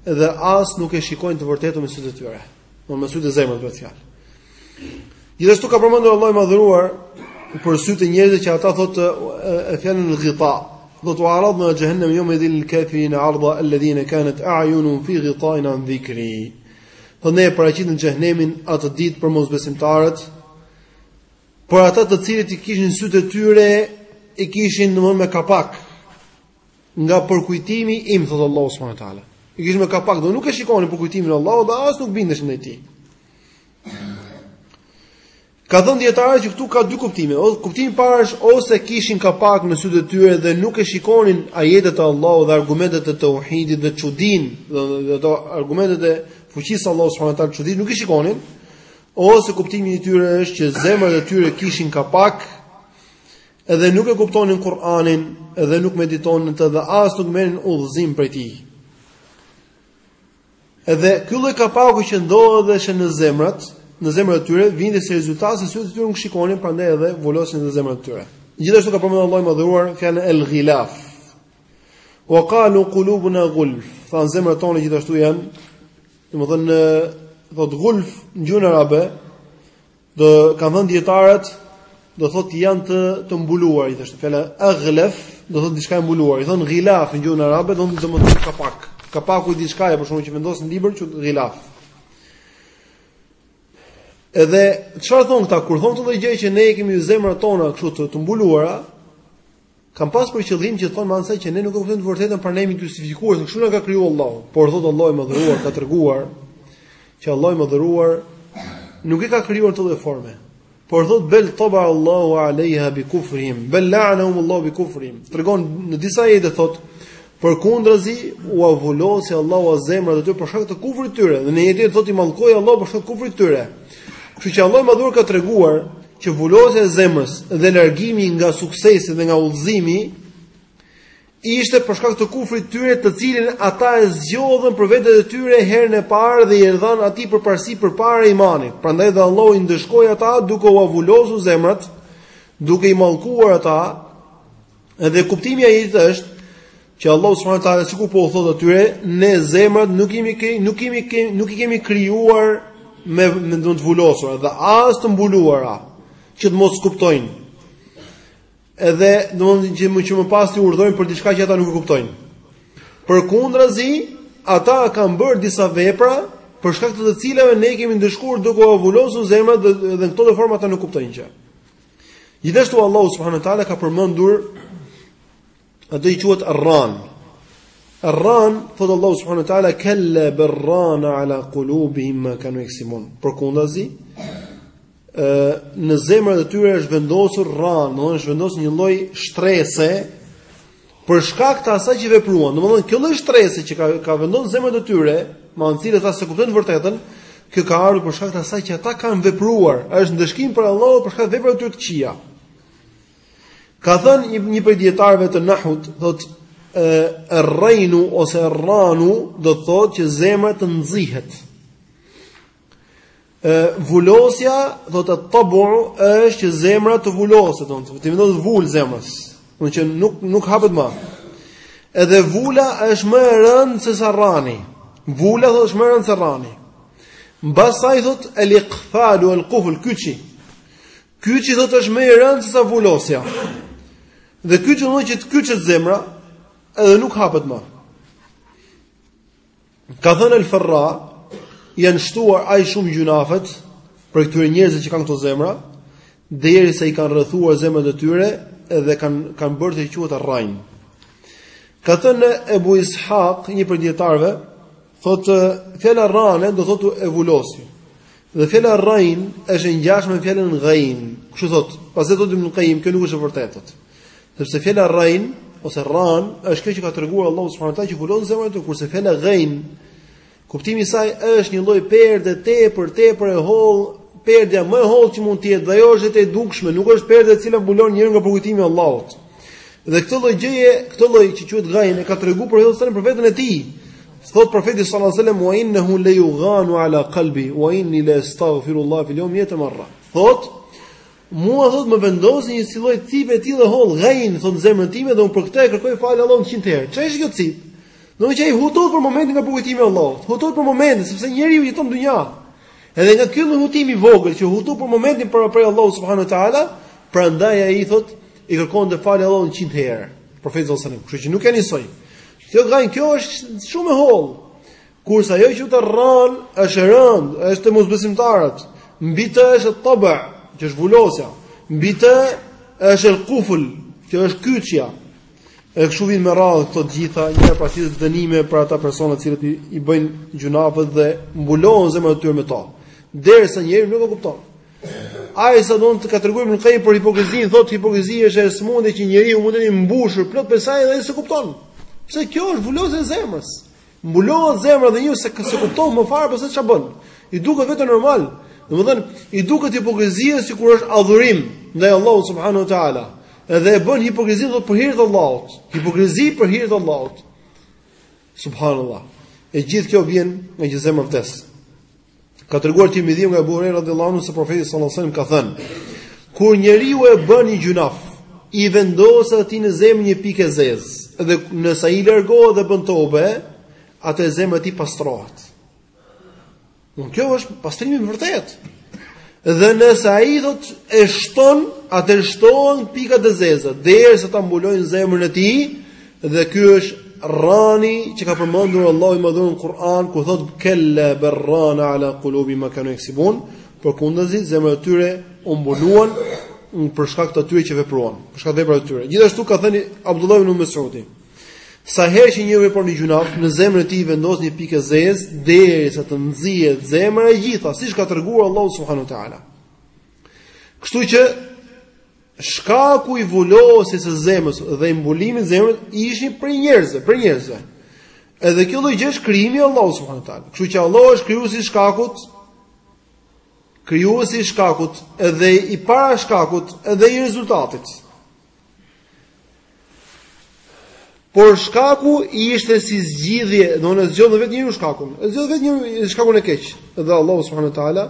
dhe as nuk e shikojnë të vërtetën me sytë e tyre, por me sytë e zemrës bëhet fjalë. Gjithashtu ka përmendur Allahu i madhëruar për sytë e njerëzve që ata thotë fjalën el-ghita. Thotë wa aradna xhehenneme jeumeidhin lil kafirina arda alladhina kanat a'yunuhum fi ghitain an dhikri. Thotë ne e paraqitëm xhehenemin atë ditë për mosbesimtarët. Por ata të cilët i kishin sytë e tyre i kishin domthonë me kapak. Nga përkujtimi im, thotë Allahu subhanahu wa taala. I kishin me kapak, dhe nuk e shikonin përkujtimin e Allahut dhe as nuk bindeshin ndaj tij. Kanë thënë dijetarët që këtu ka dy kuptime. O kuptimi i parë është ose kishin kapak në sytë e tyre dhe nuk e shikonin ajetet e Allahut dhe argumentet e tauhidit dhe çuditë, dhe ato argumentet e fuqisë së Allahut subhanahu wa taala çuditë nuk i shikonin. Ose kuptimi i dytë është që zemrat e tyre kishin kapak Edhe nuk e kuptonin Kur'anin, edhe nuk meditonin në të dhe as nuk merrin udhëzim prej tij. Edhe ky lloj kapaku që ndodheshin në zemrat, në zemrat e tyre, vinte si rezultat se sytë e tyre nuk shikonin, prandaj edhe vulosen dhe zemrat e tyre. Gjithashtu ka përmendur Allahu i madhëruar fjalën el-ghilaf. Wa qalu qulubuna ghulf. Thanë zemrat tona gjithashtu janë, domethënë, thot ghulf në gjuhën arabe, Do kanë thënë dijetarët, do thotë janë të të mbuluar, gjithashtu fjala aghlaf, do thotë diçka e mbuluar. I thon ghilaf në gjuhën arabe, domethënë kapak. Kapaku i diçkaje për shembull që vendos në libër quhet ghilaf. Edhe çfarë thon këta kur thon këtë lloj gjëje që ne i kemi zemrat tona kështu të, të mbuluara, Kanë pas për qëllim që të thonë me anë të saj që ne nuk e kuptojmë të vërtetën, pra ne jemi të justifikuar se kështu na ka krijuar Allahu. Por thotë Allahu i madhëruar ka treguar që Allahu i madhëruar nuk i ka krijuar në këtë lloj forme. Por thotë bel taba Allahu alaiha bi kufrihim, bel la'anahum Allahu bi kufrihim. Tregon në disa ajete thotë Përkundrazi ua vulosi Allahu zemrat e tyre për shkak të kufrit të tyre dhe në një ajet thotë i mallkoi Allahu për shkak të kufrit të tyre. Kështu që Allahu i madhëruar ka treguar që vulosja e zemrës dhe largimi nga suksesi dhe nga udhëzimi ishte për shkak të kufrit të tyre, të cilin ata e zgjodhën për veten e tyre herën e parë dhe i dhanë atij përparësi përpara imanit. Prandaj dhe Allah i ndëshkoi ata duke ua vulosur zemrat, duke i mallkuar ata, Edhe kuptimi i ajetit është që Allahu subhanahu wa taala sikur po u thotë atyre, ne zemrat nuk kemi nuk kemi nuk i kemi krijuar me me të vulosura dhe as të mbuluara që të mos kuptojnë. Edhe domethënë që më që më pas t'i urdhërojmë për diçka që ata nuk e kuptojnë. Përkundrazi, ata kanë bërë disa vepra për shkak të të cilave ne i kemi ndëshkuar duke ua vulosur zemrat dhe, dhe në këtë lloj forme ata nuk kuptojnë gjë. Gjithashtu Allahu subhanahu wa taala ka përmendur atë që quhet Arran. Arran thot Allahu subhanahu wa taala kalla bal rana ala qulubihim ma kanu yaksibun. Përkundazi ë në zemrat e tyre është vendosur rran, domethënë është vendosur një lloj shtrese Për shkak të asaj që vepruan, domethënë kjo lloj shtrese që ka ka vendosur në zemrat e tyre, me anë të cilës ata s'e kuptojnë të vërtetën, kjo ka ardhur për shkak të asaj që ata kanë vepruar, është ndëshkim prej Allahut për shkak të veprave të tyre të këqija. Ka thënë një, një prej dietarëve të nahut, thotë err-rrajnu ose rranu do të thotë që zemra të nxihet. vulosja thot et-tabu është që zemra të vuloset, t'i vendos vul zemrës, do të thotë nuk nuk hapet më. Edhe vula është më e rëndë se sa rrani. Vula thot është më e rëndë se rrani. Mbas saj thot el iqfal wal qufl kyçi. Kyçi thot është më i rëndë se sa vulosja. Dhe kyçi do të thotë që të kyçet zemra edhe nuk hapet më. Ka thënë El Ferra, janë shtuar aq shumë gjynahet prej këtyre njerëzve që kanë këto zemra, derisa i kanë rrethuar zemrat e tyre dhe kanë kanë bërë të quhet rrajn. Ka thënë Ebu Ishaq, një prej dietarëve, thotë fjala rrane do thotë e vulosi. Dhe fjala rrain është e ngjashme me fjalën ghain. Kështu thotë, pastaj thotë Ibn Qayyim, kjo nuk është e vërtetë. Sepse fjala rrain ose rran është kjo që ka treguar Allahu subhanahu wa taala që mbulon zemrën e tij, kurse fjala ghain kuptimi i saj është një lloj perde tepër tepër e holl, perdja më e holl që mund të jetë, dhe ajo është e dukshme, nuk është perde e cila mbulon njeriun nga përkujtimi i Allahut. Dhe këtë lloj gjëje, këtë lloj që quhet ghain e ka treguar profeti sallallahu për veten e tij. Thot profeti sallallahu alajhi wasallam wa innahu la yughanu ala qalbi wa inni la astaghfirullah fil yawmi miata marra. Thot mua thot më vendoset një si lloj cipe e tillë e holl ghain në zemrën time dhe un për këtë i kërkoj falje Allahut 100 herë. Çfarë është kjo cip? Do të thotë hutohet për momentin nga përkujtimi i Allahut. Hutohet për momentin sepse njeriu jeton në dynja. Edhe nga ky lloj hutimi i vogël që hutohet për momentin para prej Allahut subhanuhu teala, prandaj ai thot I kërkonte falje Allahut 100 herë. Profeti sallallahu alajhi wasallam, kështu që nuk është njësoj. Kjo ghain, kjo është shumë e hollë. Kurse ajo që quhet rran është e rënd, është te mosbesimtarët. Mbi të është taba, që është vulosja. Mbi të është el kufl, që është kyçja. E kështu vin me radhë këto të gjitha një pas një dënime për ata persona të cilët i bëjnë gjynahet dhe mbulojnë zemrat e tyre me to. Derisa njeriu nuk e kupton. Ai sado që të, ka treguar Ibn Qayyim për hipokrizinë, thotë hipokrizia është sëmundje që njeriu mund të jetë mbushur plot me të edhe ai s'e kupton. Se kjo është vulosja e zemrës? Mbulohet zemra dhe njeriu s'e s'e kupton më fare se ça bën. I duket vetja normal. Domethënë, i duket hipokrizia sikur është adhurim ndaj Allahut subhanuhu teala. Edhe e bën hipokrizinë thotë për hir të Allahut. Hipokrizi për hir të Allahut. Subhanallahu. E gjithë kjo vjen nga një zemër e vdek. Ka treguar Tirmidhiu nga Abu Huraira radhiyallahu anhu se profeti sallallahu alajhi wasallam ka thënë: Kur njeriu e bën një gjunaf, i vendoset atij në zemër një pikë e zezë, dhe nëse ai largohet dhe bën tobe, atë zemra e tij pastrohet. Pra kjo është pastrimi i vërtetë. Dhe nëse ai thotë e shton, atë shtohen pikat e zeza, derisa ta mbulojnë zemrën e tij, Dhe ky është rani që ka përmendur Allahu i Madhëruar në Kur'an ku thotë kella bel rane ala qulubihim ma kanu yaksibun, përkundrazi zemrat e tyre u mbuluan për shkak të atyre që vepruan, për shkak të veprave të tyre. Gjithashtu ka thënë Abdullah ibn Mesudi, sa herë që njeriu vepron një gjunaf, në zemrën e tij vendoset një pikë e zezë derisa të nxihet zemra e gjitha, siç ka treguar Allahu subhanahu wa taala. Kështu që Shkaku i vulosjes së zemrës dhe i mbulimit të zemrës ishin prej njerëzve, prej njerëzve. Edhe kjo lloj gjëje është krijimi i Allahut subhanuhu teala. Kështu që Allahu është krijuesi i shkakut, krijuesi i shkakut, edhe i para shkakut, edhe i rezultatit. Por shkaku ishte si zgjidhje, domethënë zgjodhi vetë njeriu shkakun. Zgjodhi vetë njeriu shkakun e keq. Dhe Allahu subhanuhu teala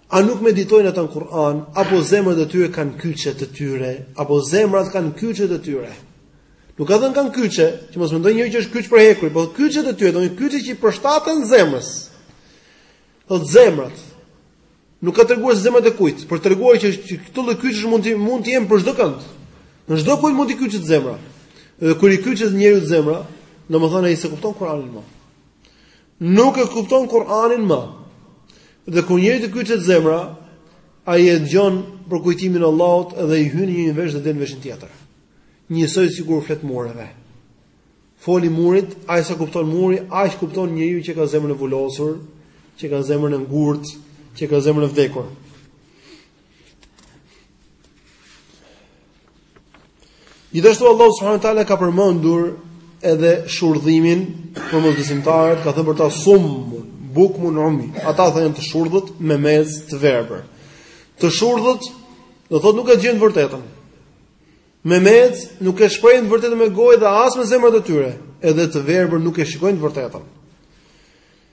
A nuk meditojnë ata në Kur'an, apo zemrat e tyre kanë kyçe të tyre, apo zemrat kanë kyçe të tyre? Nuk ka thënë kanë kyçe, që mos mendojë njeriu që është kyç prej hekuri, por kyçet e tyre, domethënë kyçet që i përshtaten zemrës. Apo zemrat. Nuk ka treguar se zemrat e kujt, për treguar që këto lloj kyçesh mund të mund të jenë për çdo kënd. Çdokujt mund t'i kyçet zemra. Dhe kur i kyçet njeriut zemra, domethënë ai s'e kupton Kur'anin më. Nuk e kupton Kur'anin më. Dhe kur njeriut i kyçet zemra, ai e dëgjon përkujtimin e Allahut dhe i hyn në një vesh dhe del në veshin tjetër. Njësoj sikur u flet mureve. Foli murit, aq sa kupton muri, aq kupton njeriu që ka zemrën e vulosur, që ka zemrën e ngurtë, që ka zemrën e vdekur. Gjithashtu Allahu subhanahu wa taala ka përmendur edhe shurdhimin për mosbesimtarët, ka thënë për ta summun, bukmun umjun. Ata thotë janë të shurdhët, memecë, të verbër. Të shurdhët do thotë nuk e dëgjojnë të vërtetën. Memecë nuk e shprehin të vërtetën me gojë dhe as me zemrat e tyre, edhe të verbër nuk e shikojnë të vërtetën.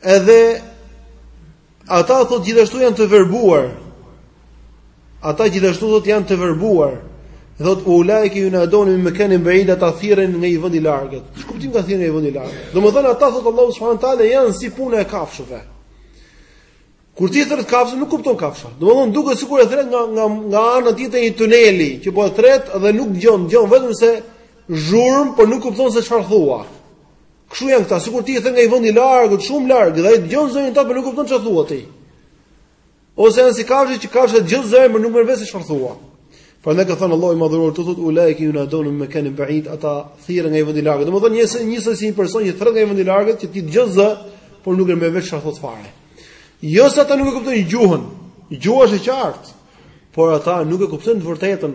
Edhe ata thotë gjithashtu janë të verbuar. Ata gjithashtu thotë janë të verbuar. Thotë ulaike junadeune min mekanin baid, ata thirren nga i vend i largët. Ç'kuptim ka thirren nga i vend i largët? Domethënë ata thotë Allahu subhanahu wa taala janë si puna e kafshëve. Kur ti thret kafshën nuk kupton kafsha. Domethënë duket sikur e thret nga nga nga ana tjetër e një tuneli që po e thret dhe nuk dëgjon, dëgjon vetëm se zhurmë, por nuk kupton se çfarë thua. Kshu janë këta, sikur ti i thën nga një vend i largët, shumë larg, dhe ai dëgjon zërin tënd, por nuk kupton çfarë thua ti. Ose janë si kafshë që kafshë dëgjon zërin, por nuk merr vesh çfarë thua. Prandaj ka thënë Allahu i madhëruar tu thot ulaike yunadun min makanin ba'id ata thirren nga një vend i largët. Domethënë njësoj njësoj si një person që thret nga një vend i largët që ti dëgjon zë, por nuk e merr vesh çfarë thot fare. Jo se ata nuk e kuptojnë gjuhën. Gjuha është e qartë, por ata nuk e kuptojnë të vërtetën.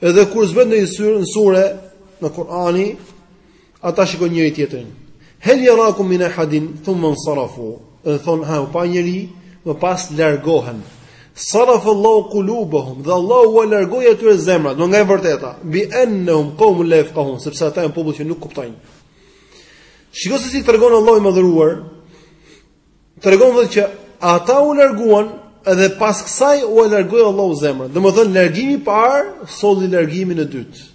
Edhe kur zbret ndonjë sure në Kur'an, ata shikon njëri tjetrin. Hel yarakum min ahadin thumma sarafu. Dhe thon a ju pa njeri, më pas largohen. Sarafa Allahu qulubahum, dhe Allahu ua largoi atyre zemrat, do nga e vërteta. Bi annahum qawmun la yafqahun, sepse ata janë popull që nuk kuptojnë. Shiko se si tregon Allahu i madhëruar Tregon thot që ata u larguan dhe pas kësaj ua largoi Allahu zemrat. Domethënë largimi i parë solli largimin e dytë.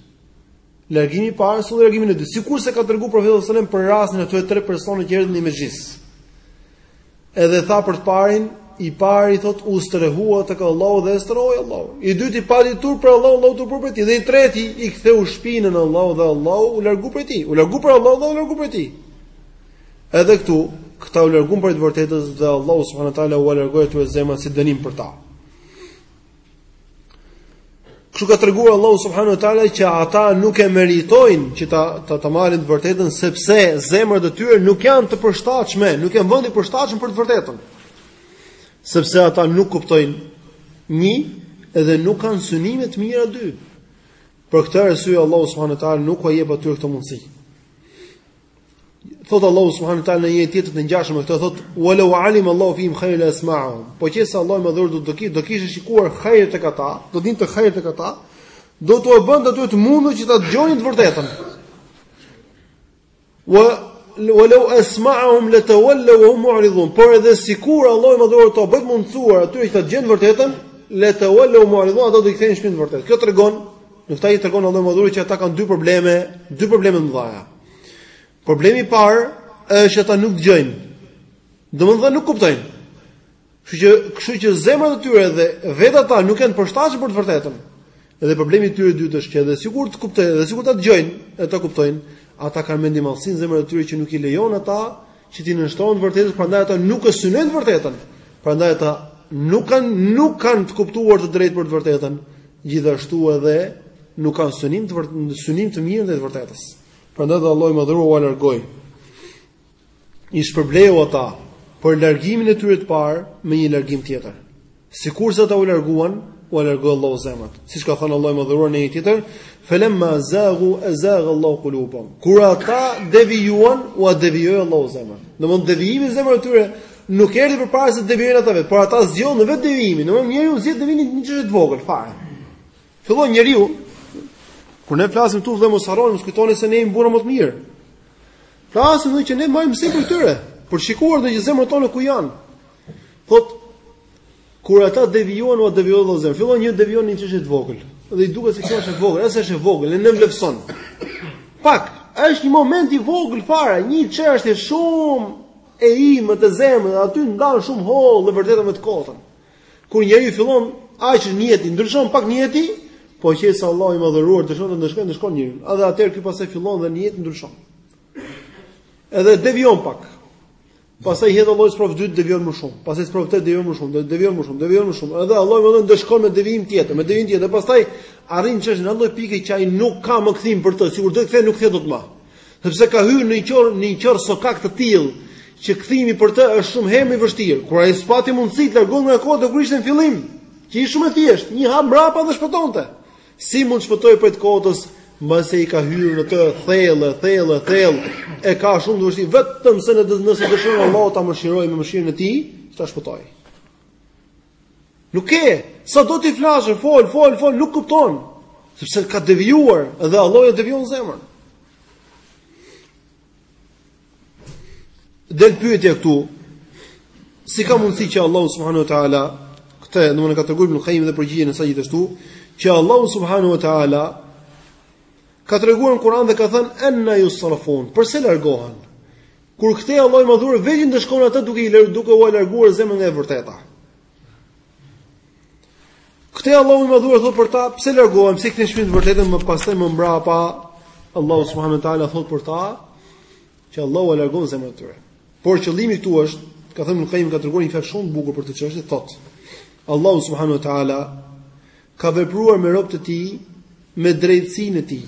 Largimi i parë solli largimin e dytë. Sikurse ka treguar profeti sallallahu alajhi wasallam për rastin e atyre tre personave që erdhën në mexhlis. Edhe tha për të parin, i pari thot u strehua tek Allahu dhe e strehoi Allahu. I dyti pati turp prej Allahut, Allahu turp prej tij. Dhe i treti i ktheu shpinën Allahut dhe Allahu u largu prej tij. U largu prej Allahut dhe u largu prej tij. Edhe këtu, këta u larguan prej të vërtetës dhe Allahu subhanahu wa taala ua largoi atyre zemrat si dënim për ta. Kështu ka treguar Allahu subhanahu wa taala që ata nuk e meritojnë që ta ta, ta marrin të vërtetën sepse zemrat e tyre nuk janë të përshtatshme, nuk janë vend i përshtatshëm për të vërtetën. Sepse ata nuk kuptojnë një edhe nuk kanë synime të mira dy. Për këtë arsye Allahu subhanahu wa taala nuk ua jep atyre këtë mundësi. Thot Allahu subhanahu wa taala në një ajet tjetër të ngjashëm me këtë thot wa law alim Allahu fihim khayran asma'uhum. Po qe se Allahu i madhëruar do të kish do kish shikuar hajër tek ata, do dinte hajër tek ata, do t'ua bënte atyre të mundur që ta dëgjonin të vërtetën. Wa wa law asma'uhum latawallaw wa hum mu'ridun. Por edhe sikur Allahu i madhëruar t'ua bëj mundësuar atyre që ta dëgjojnë të vërtetën, latawallaw mu'ridun, ata do i kthenin shpinën të vërtetës. Kjo tregon Në këtë ajet tregon Allahu i madhëruar që ata kanë dy probleme, dy probleme të mëdha. Problemi i parë është që ata nuk dëgjojnë. Domethënë nuk kuptojnë. Kështu që, kështu që zemrat e tyre dhe vetë ata nuk janë të përshtatshëm për të vërtetën. Edhe problemi i tyre i dytë është që edhe sikur ta kuptojnë, edhe sikur ta dëgjojnë, e ta kuptojnë, ata kanë mendjemadhsi në zemrat e tyre që nuk i lejon ata që t'i nënshtrohen të vërtetës, prandaj ata nuk e synojnë të vërtetën. Prandaj ata nuk kanë nuk kanë të kuptuar të drejtë për të vërtetën, gjithashtu edhe nuk kanë synim të vërtetë, synim të mirë ndaj të vërtetës. Prandaj dhe Allahu i madhëruar ua largoi. I shpërbleu ata për largimin e tyre të parë me një largim tjetër. Sikurse ata u larguan, u largoi Allahu zemrat. Siç ka thënë Allahu i madhëruar në një tjetër, "Falamma zaghu azagha Allahu qulubum." Kur ata devijuan, u devijoi Allahu zemrat. Domthonë devijimi i zemrës së tyre nuk erdhi përpara se të devijojnë ata vetë, por ata zgjodhën vetë devijimin. Domthonë njeriu zgjedh devijimin në një çështje të vogël fare. Fillon njeriu kur ne flasim këtu dhe mos harroni, mos kujtoni se ne jemi burra më të mirë. Flasim edhe që ne marrim mësim prej tyre, për shikuar dhe ne zemrat tona ku janë. Thot kur ata devijuan ua devijoi zemrat. Fillon një devijon një çështje të vogël. Dhe i duket se kjo është e vogël, as është e vogël, e nënvlerëson. Pak, është një moment i vogël fare, një çështje shumë e imë të zemrës, aty ndan shumë hollë të vërtetën me të kotën. Kur njeriu fillon atje nijeti, ndryshon pak nijeti, po që se Allahu i madhëruar dëshiron ta ndëshkojë, ndëshkon njerinë. Edhe atëherë ky pastaj fillon dhe nijeti ndryshon. Edhe devijon pak. Pastaj hedh Allahu sprovë të dytë devijon më shumë. Pastaj sprovë të tretë devijon më shumë, devijon më shumë, devijon më shumë. Edhe Allahu e ndëshkon me devijim tjetër, me devijim tjetër. Pastaj arrin çështja në atë lloj pike që ai nuk ka më kthim për të, sikur do të kthehet nuk kthehet dot më. Sepse ka hyrë në një qorr, në një qorr sokak të tillë që kthimi për të është shumë herë më i vështirë. Kur ai s'pati mundësi të largohet nga e kota kur ishte në fillim, që ishte shumë e thjeshtë, një hap mbrapa dhe shpëtonte. Si mund të shpëtojë prej të kotës, mbasi ka hyrë në të thellë, thellë, thellë, e ka shumë të vështirë, vetëm se nëse dëshiron Allahu ta mëshirojë me mëshirën e tij, që ta shpëtojë. Nuk e, sa do t'i flasësh, fol, fol, fol, nuk kupton, sepse ka devijuar, edhe Allahu ia devijon zemrën. Del pyetja këtu, si ka mundësi që Allahu subhanahu wa taala këtë, domthonë ka treguar Ibn Qayyim dhe përgjigjen e saj gjithashtu, që Allahu subhanahu wa taala ka treguar në Kur'an dhe ka thënë anna yusrafun, përse largohen? Kur këtej Allahu i madhëruar vetë i ndëshkon ata duke i lërë duke ua larguar zemrën nga e vërteta. Këtu Allahu i madhëruar thot për ta, pse largohen, pse kthejnë shpinën të vërtetës e pastaj më mbrapa Allahu subhanahu wa taala thot për ta që Allahu ua largon zemrat e tyre. Por qëllimi këtu është, ka thënë Ibn Qayyim ka treguar një fjalë shumë të bukur për këtë çështje, thot Allahu subhanahu wa taala ka vepruar me robët e tij me drejtësinë e tij.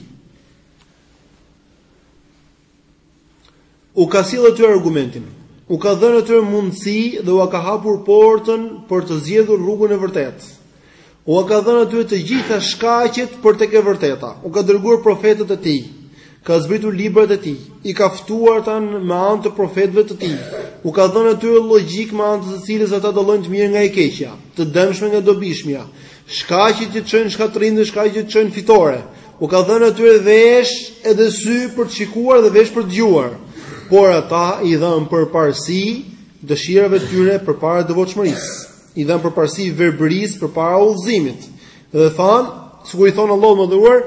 U ka sjellë atyre argumentin, u ka dhënë atyre mundësi dhe ua ka hapur portën për të zgjedhur rrugën e vërtetë. Ua ka dhënë atyre të gjitha shkaqet për tek e vërteta. U ka dërguar profetët e tij. Ka zbritur librat e tij. I ka ftuar ata me anë të profetëve të tij. U ka dhënë atyre logjikë me anë të së cilës ata dallojnë të mirën nga e keqja, të dëmshmen nga e dobishmja. Shkaqe që të çojnë në shkatërrim dhe shkaqe që të çojnë në fitore. U ka dhënë atyre vesh edhe sy për të shikuar dhe vesh për të dëgjuar. Por ata i dhanë përparësi dëshirave të tyre përpara devotshmërisë. I dhanë përparësi verbërisë përpara udhëzimit. Dhe thanë, sikur i thonë Allahut madhëruar,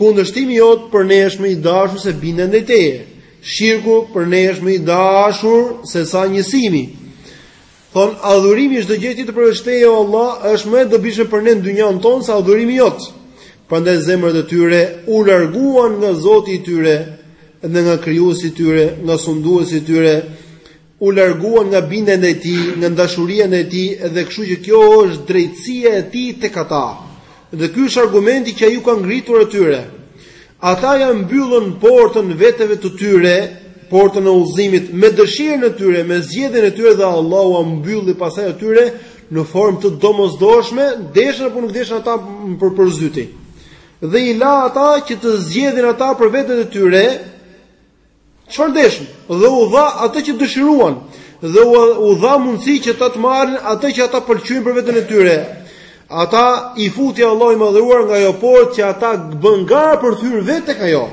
kundërshtimi jot për ne është më i dashur se bindja ndaj teje. Shirku për ne është më i dashur se sa njësimi. Thonë, adhurimi i çdo gjëje tjetër përveç Teje, o Allah, është më e dobishme për ne në dynjanë tonë se adhurimi jot. Prandaj zemrat e tyre u larguan nga Zoti i tyre dhe nga Krijuesi i tyre, nga sunduesi i tyre, u larguan nga bindja ndaj Tij, nga dashuria ndaj Tij, dhe kështu që kjo është drejtësia e Tij tek ata. Dhe ky është argumenti që ai u ka ngritur atyre. Ata ja mbyllën portën veteve të tyre, portën e udhëzimit me dëshirën e tyre, me zgjedhjen e tyre dhe Allahu ua mbylli pastaj atyre në formë të domosdoshme, deshën apo nuk deshën ata për përzyti. Dhe i la ata që të zgjedhin ata për vetet e tyre, Çfarë deshën, dhe u dha atë që dëshiruan, dhe u dha mundësi që ata të marrin atë që ata pëlqyjnë për veten e tyre. Ata i futi Allahu i madhëruar nga ajo portë që ata bënë gara për të hyrë vetë tek ajo.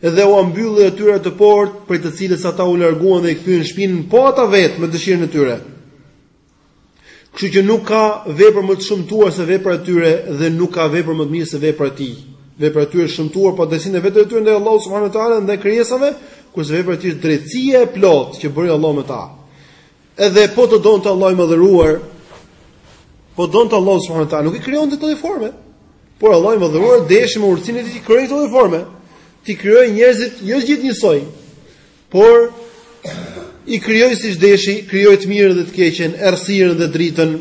Dhe ua mbylli atyre atë portë prej të cilës ata u larguan dhe i kthyen shpinën po ata vetë me dëshirën e tyre. Kështu që nuk ka vepër më të shëmtuar se vepra e tyre dhe nuk ka vepër më të mirë se vepra e tij. Vepra e tyre është e shëmtuar po me dëshirën e vetë të tyre ndaj Allahut subhanahu wa taala ndaj krijesave, kurse vepra e tij është drejtësia e plotë që bëri Allahu me ta. Edhe po të donte Allahu i madhëruar, po donte Allahu subhanahu wa taala, nuk i krijonte në këtë formë. Por Allahu i madhëruar deshi me urtësinë e tij t'i krijojë në këtë formë. T'i krijojë njerëzit jo gjithë njësoj. Por i krijoi siç deshi, krijoi të mirën dhe të keqen, errësirën dhe dritën,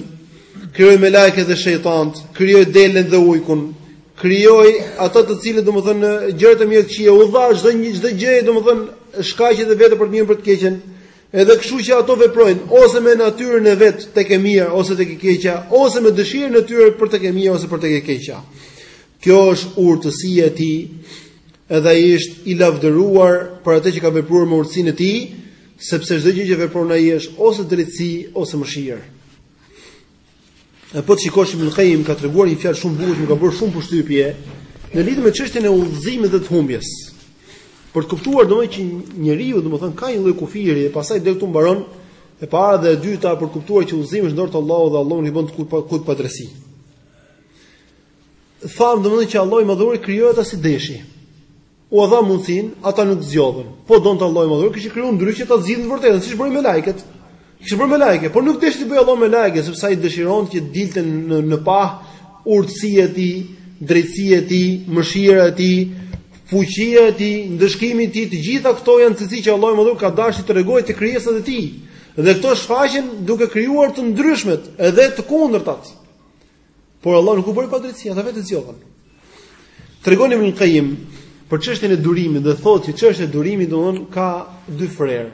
krijoi melaike dhe shejtanët, krijoi delen dhe ujkun, krijoi ato të cilat domethënë gjëra të mira të këqija u dha çdo një çdo gjë domethënë shkaqet e veta për të mirën për të keqen. Edhe kështu që ato veprojnë ose me natyrën e vet tek e mira ose tek e keqja, ose me dëshirën e tyre për tek e mira ose për tek e keqja. Kjo është urtësia e tij Edhe ai është i lavdëruar për atë që ka vepruar me urtësinë e tij, sepse çdo gjë që vepron ai është ose drejtësi ose mëshirë. Po ta shikosh Ibn Qayyim ka treguar një fjalë shumë të bukur që më ka bërë shumë përshtypje në lidhje me çështjen e udhëzimit dhe të humbjes. Për të kuptuar domethënë që njeriu domethënë ka një lloj kufiri dhe pastaj deri këtu mbaron e para dhe e dyta për të kuptuar që udhëzimi është në dorë të Allahut dhe Allahu s'i bën askujt padrejtësi. Thamë domethënë që Allahu i Madhëruar krijoi ata si deshi. U dha mundësinë, ata nuk zgjodhën. Po donte Allahu i Madhëruar, kishte krijuar ndryshe që ta zgjidhin të vërtetën, siç bëri melaiket. Kishte bërë melaike, por nuk deshi t'i bëjë Allahu melaike, sepse ai dëshironte që dilte në në pah urtësia e tij, drejtësia e tij, mëshira e tij, fuqia e tij, ndëshkimi i tij, të gjitha këto janë cilësi që Allahu i Madhëruar ka dashur të tregojë te krijesat e tij. Dhe këto shfaqen duke krijuar të ndryshmet, edhe të kundërtat. Por Allahu nuk u bëri padrejtësi, ata vetë zgjodhën. Tregon Ibn Qayyim për çështjen e durimit dhe thotë se çështja e durimit domthon ka dy frerë.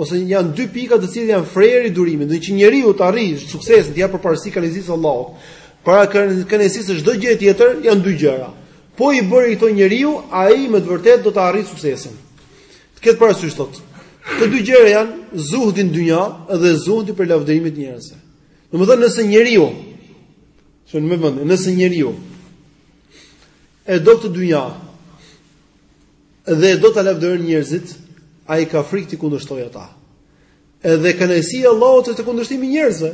Ose janë dy pika të cilat janë freri i durimit, domethënë që njeriu të arrijë suksesin t'i japë përparësi kënaqësisë së Allahut. Para kënaqësisë së çdo gjë tjetër janë dy gjëra. Po i bëri këto njeriu, ai me të vërtetë do të arrijë suksesin. Të ketë parasysh thotë. Këto dy gjëra janë zuhdi në dynja dhe zuhdi për lavdërimin e njerëzve. Domethënë nëse njeriu që në vend, nëse njeriu e do këtë dynja dhe do ta lavdërojnë njerëzit, ai ka frikë t'i kundërshtojë ata. Edhe kënaqësia e Allahut është te kundërshtimi i njerëzve.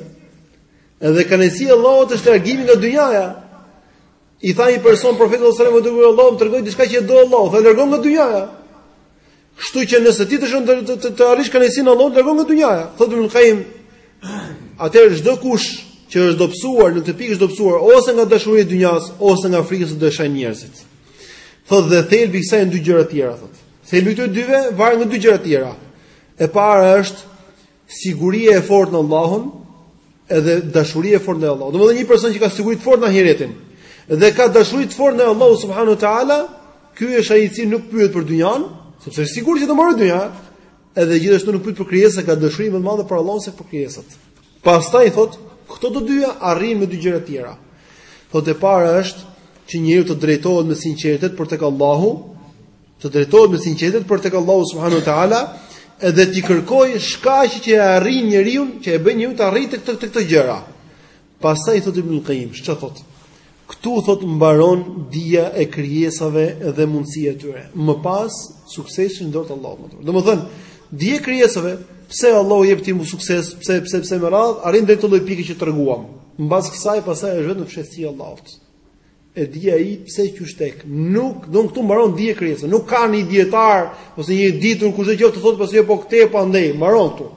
Edhe kënaqësia e Allahut është largimi nga dynjaja. I tha një person profetit sallallahu alajhi wasallam, "O i dërguar i Allahut, më trego diçka që e do Allahu, tha largohu nga dynjaja." Kështu që nëse ti dëshiron të të, të, të arrish kënaqësinë e Allahut, largohu nga dynjaja. Thotë Ibn Qayyim, atëherë çdokush që është dobësuar në këtë pikë është dobësuar ose nga dashuria e dynjas ose nga frika se do ta shajnë njerëzit. Thotë dhe thelbi i kësaj janë dy gjëra të tjera, thotë. Thelbi i këtyre dyve varet nga dy gjëra të tjera. E para është Siguria e fortë në Allahun edhe dashuria e fortë ndaj Allahut. Domethënë një person që ka siguri të fortë në ahiretin dhe ka dashuri të fortë ndaj Allahut subhanahu wa taala, ky është ai i cili nuk pyet për dynjan, sepse është i sigurt që do marrë dynja, edhe gjithashtu nuk pyet për krijesën, ka dashuri më të madhe për Allahun se për krijesat. Pastaj thot, këto të dyja arrijnë me dy gjëra të tjera. Thot e para është që njeriu të drejtohet me sinqeritet për tek Allahu, Të drejtohet me sinqeritet për tek Allahu subhanahu wa taala dhe t'i kërkojë shkaqe që e arrin njeriu, që e bën njeriu të arrijë tek tek këto gjëra. Pastaj thotë Ibn Qayyim, çka thotë? Këtu thotë mbaron dija e krijesave dhe mundësia e tyre. Më pas suksesi në dorë të Allahut. Domethënë, dija e krijesave, pse Allahu jep këtij sukses, pse pse pse me radhë, arrin deri te kjo pikë që treguam. Mbas kësaj pastaj është vetëm fshehtësia e Allahut. E di ai pse qysh e tek. Nuk, do këtu mbaron dija e krijesës. Nuk ka një dietar ose një i ditur kushdo qoftë të thotë pse po këtej po andej, mbaron këtu.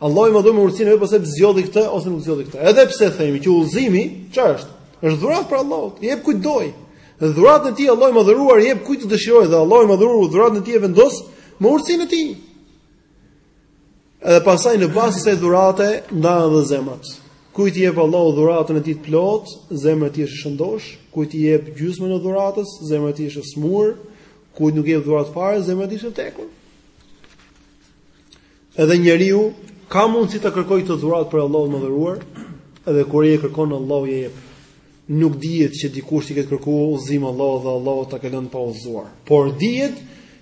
Allahu i Madhëruar me urtësinë e vet pse zgjodhi këtë ose nuk zgjodhi këtë. Edhe pse themi që udhëzimi çfarë është? Është dhuratë prej Allahut, i jep kujt të dojë. Dhe dhuratën e tij Allahu i Madhëruar i jep kujt të dëshirojë dhe Allahu i Madhëruar dhuratën e tij e vendos me urtësinë e tij. Edhe pasaj në bazë të kësaj dhurate ndahen edhe zemrat. Kujt i jep Allahu dhuratën e tij të plot, zemra e tij është e shëndosh, kujt i jep gjysmën e dhuratës, zemra e tij është e smur, kujt nuk i jep dhuratë fare, zemra e tij është e vdekur. Edhe njeriu ka mundësi ta kërkojë këtë dhuratë prej Allahut të Madhëruar, edhe kur ai e kërkon Allahu ia jep. Nuk dihet që dikush t'i ketë kërkuar udhëzim Allahut dhe Allahu ta ketë lënë pa udhëzuar. Por dihet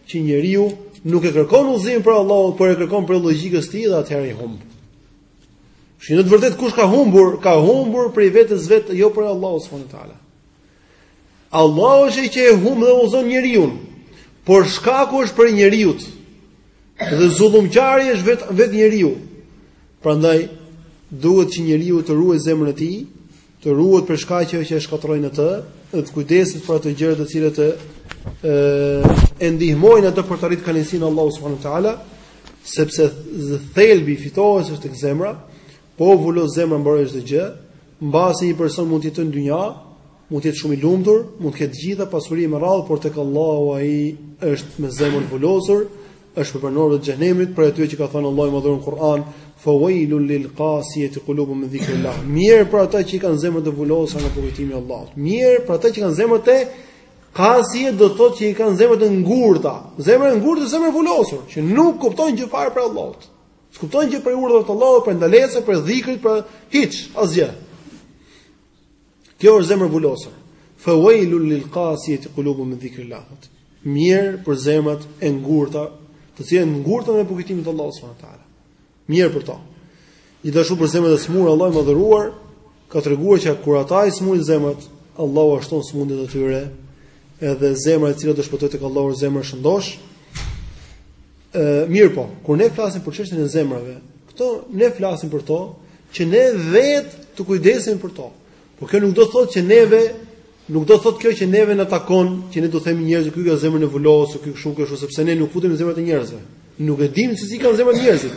që njeriu nuk e kërkon udhëzimin prej Allahut, por e kërkon prej logjikës tij dhe atëherë humb. Se në të vërtetë kush ka humbur, ka humbur prej vetes vet, jo prej Allahut subhanuhu teala. Allahu është ai që e humb dhe udhëzon njeriun. Por shkaku është prej njeriut. Dhe zullumqari është vet vet njeriu. Prandaj duhet që njeriu të ruajë zemrën e tij të ruhet prej shkaqeve që e shkatërrojnë atë, dhe të kujdeset për ato gjëra të cilat e e ndihmojnë atë për të arritur kënaqësinë e Allahut subhanahu wa taala, sepse thelbi i fitores është tek zemra, po u vulos zemra mbaroi çdo gjë, mbase një person mund të jetojë në dynja, mund të jetë shumë i lumtur, mund të ketë të gjitha, pasuri me radhë, por tek Allahu ai është me zemër të vulosur, Është prej banorëve të xhehenemit prej atyre që ka thënë Allahu i Madhëruar në Kur'an, "Fawailul lil qasiyati qulubuhum min dhikrillah." Mjerë për ata që i kanë zemrat të vulosura nga përkujtimi i Allahut. Mjerë për ata që kanë zemrat e qasiyat do të thotë që i kanë zemrat e ngurta. Zemra e ngurtë është zemra e vulosur, që nuk kupton gjë fare prej Allahut. S'kupton gjë prej urdhrave të Allahut, prej ndalesave, prej dhikrit, prej hiç, asgjë. Kjo është zemra e vulosur. Fa wailul lil qasiyati qulubuhum min dhikrillah. Mjerë për zemrat e ngurta, të cilat janë të ngurta prej përkujtimit të Allahut subhanahu wa taala. Mjerë për ta. Gjithashtu për zemrat e smura Allahu i Madhëruar ka treguar që kur ata i smurin zemrat, Allahu ua shton smundjet e tyre, edhe zemra e cila do shpëtojë tek Allahu është zemra e shëndosh. Ë, mirëpo, kur ne flasim për çështjen e zemrave, këto ne flasim për to që ne vetë të kujdesemi për to. Por kjo nuk do të thotë që neve nuk do të thotë kjo që neve na takon, që ne do të themi njerëzve ky ka zemrën e vulosur, ky kështu kështu sepse ne nuk futemi në zemrat e njerëzve. Nuk e dimë se si i kanë zemrat njerëzit.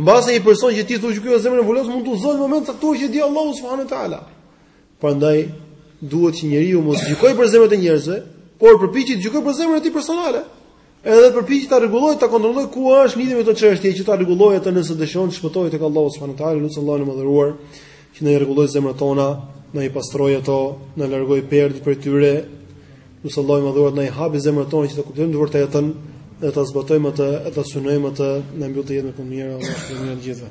Mbase ai person që ti thua që ky ka zemrën e vulosur mund të udhëzohet në moment të caktuar që e di Allahu subhanahu wa taala. Prandaj duhet që njeriu mos gjykojë për zemrat e njerëzve, por përpiqet të gjykojë për zemrën e tij personale. Edhe përpiqet ta rregullojë, ta kontrollojë ku është lidhje me këtë çështje, që ta rregullojë atë nëse dëshiron të shpëtojë tek Allahu subhanahu wa taala, lus Allahun e Madhëruar që të na i rregullojë zemrat tona, na i pastrojë ato, na largojë perdet prej tyre. Lus Allahun e Madhëruar të na i hapë zemrat tona që të kuptojmë të vërtetën dhe ta zbatojmë atë, ta synojmë atë, na mbylltë jetën me punë të mira, Allahu na mëshiroftë të gjithëve.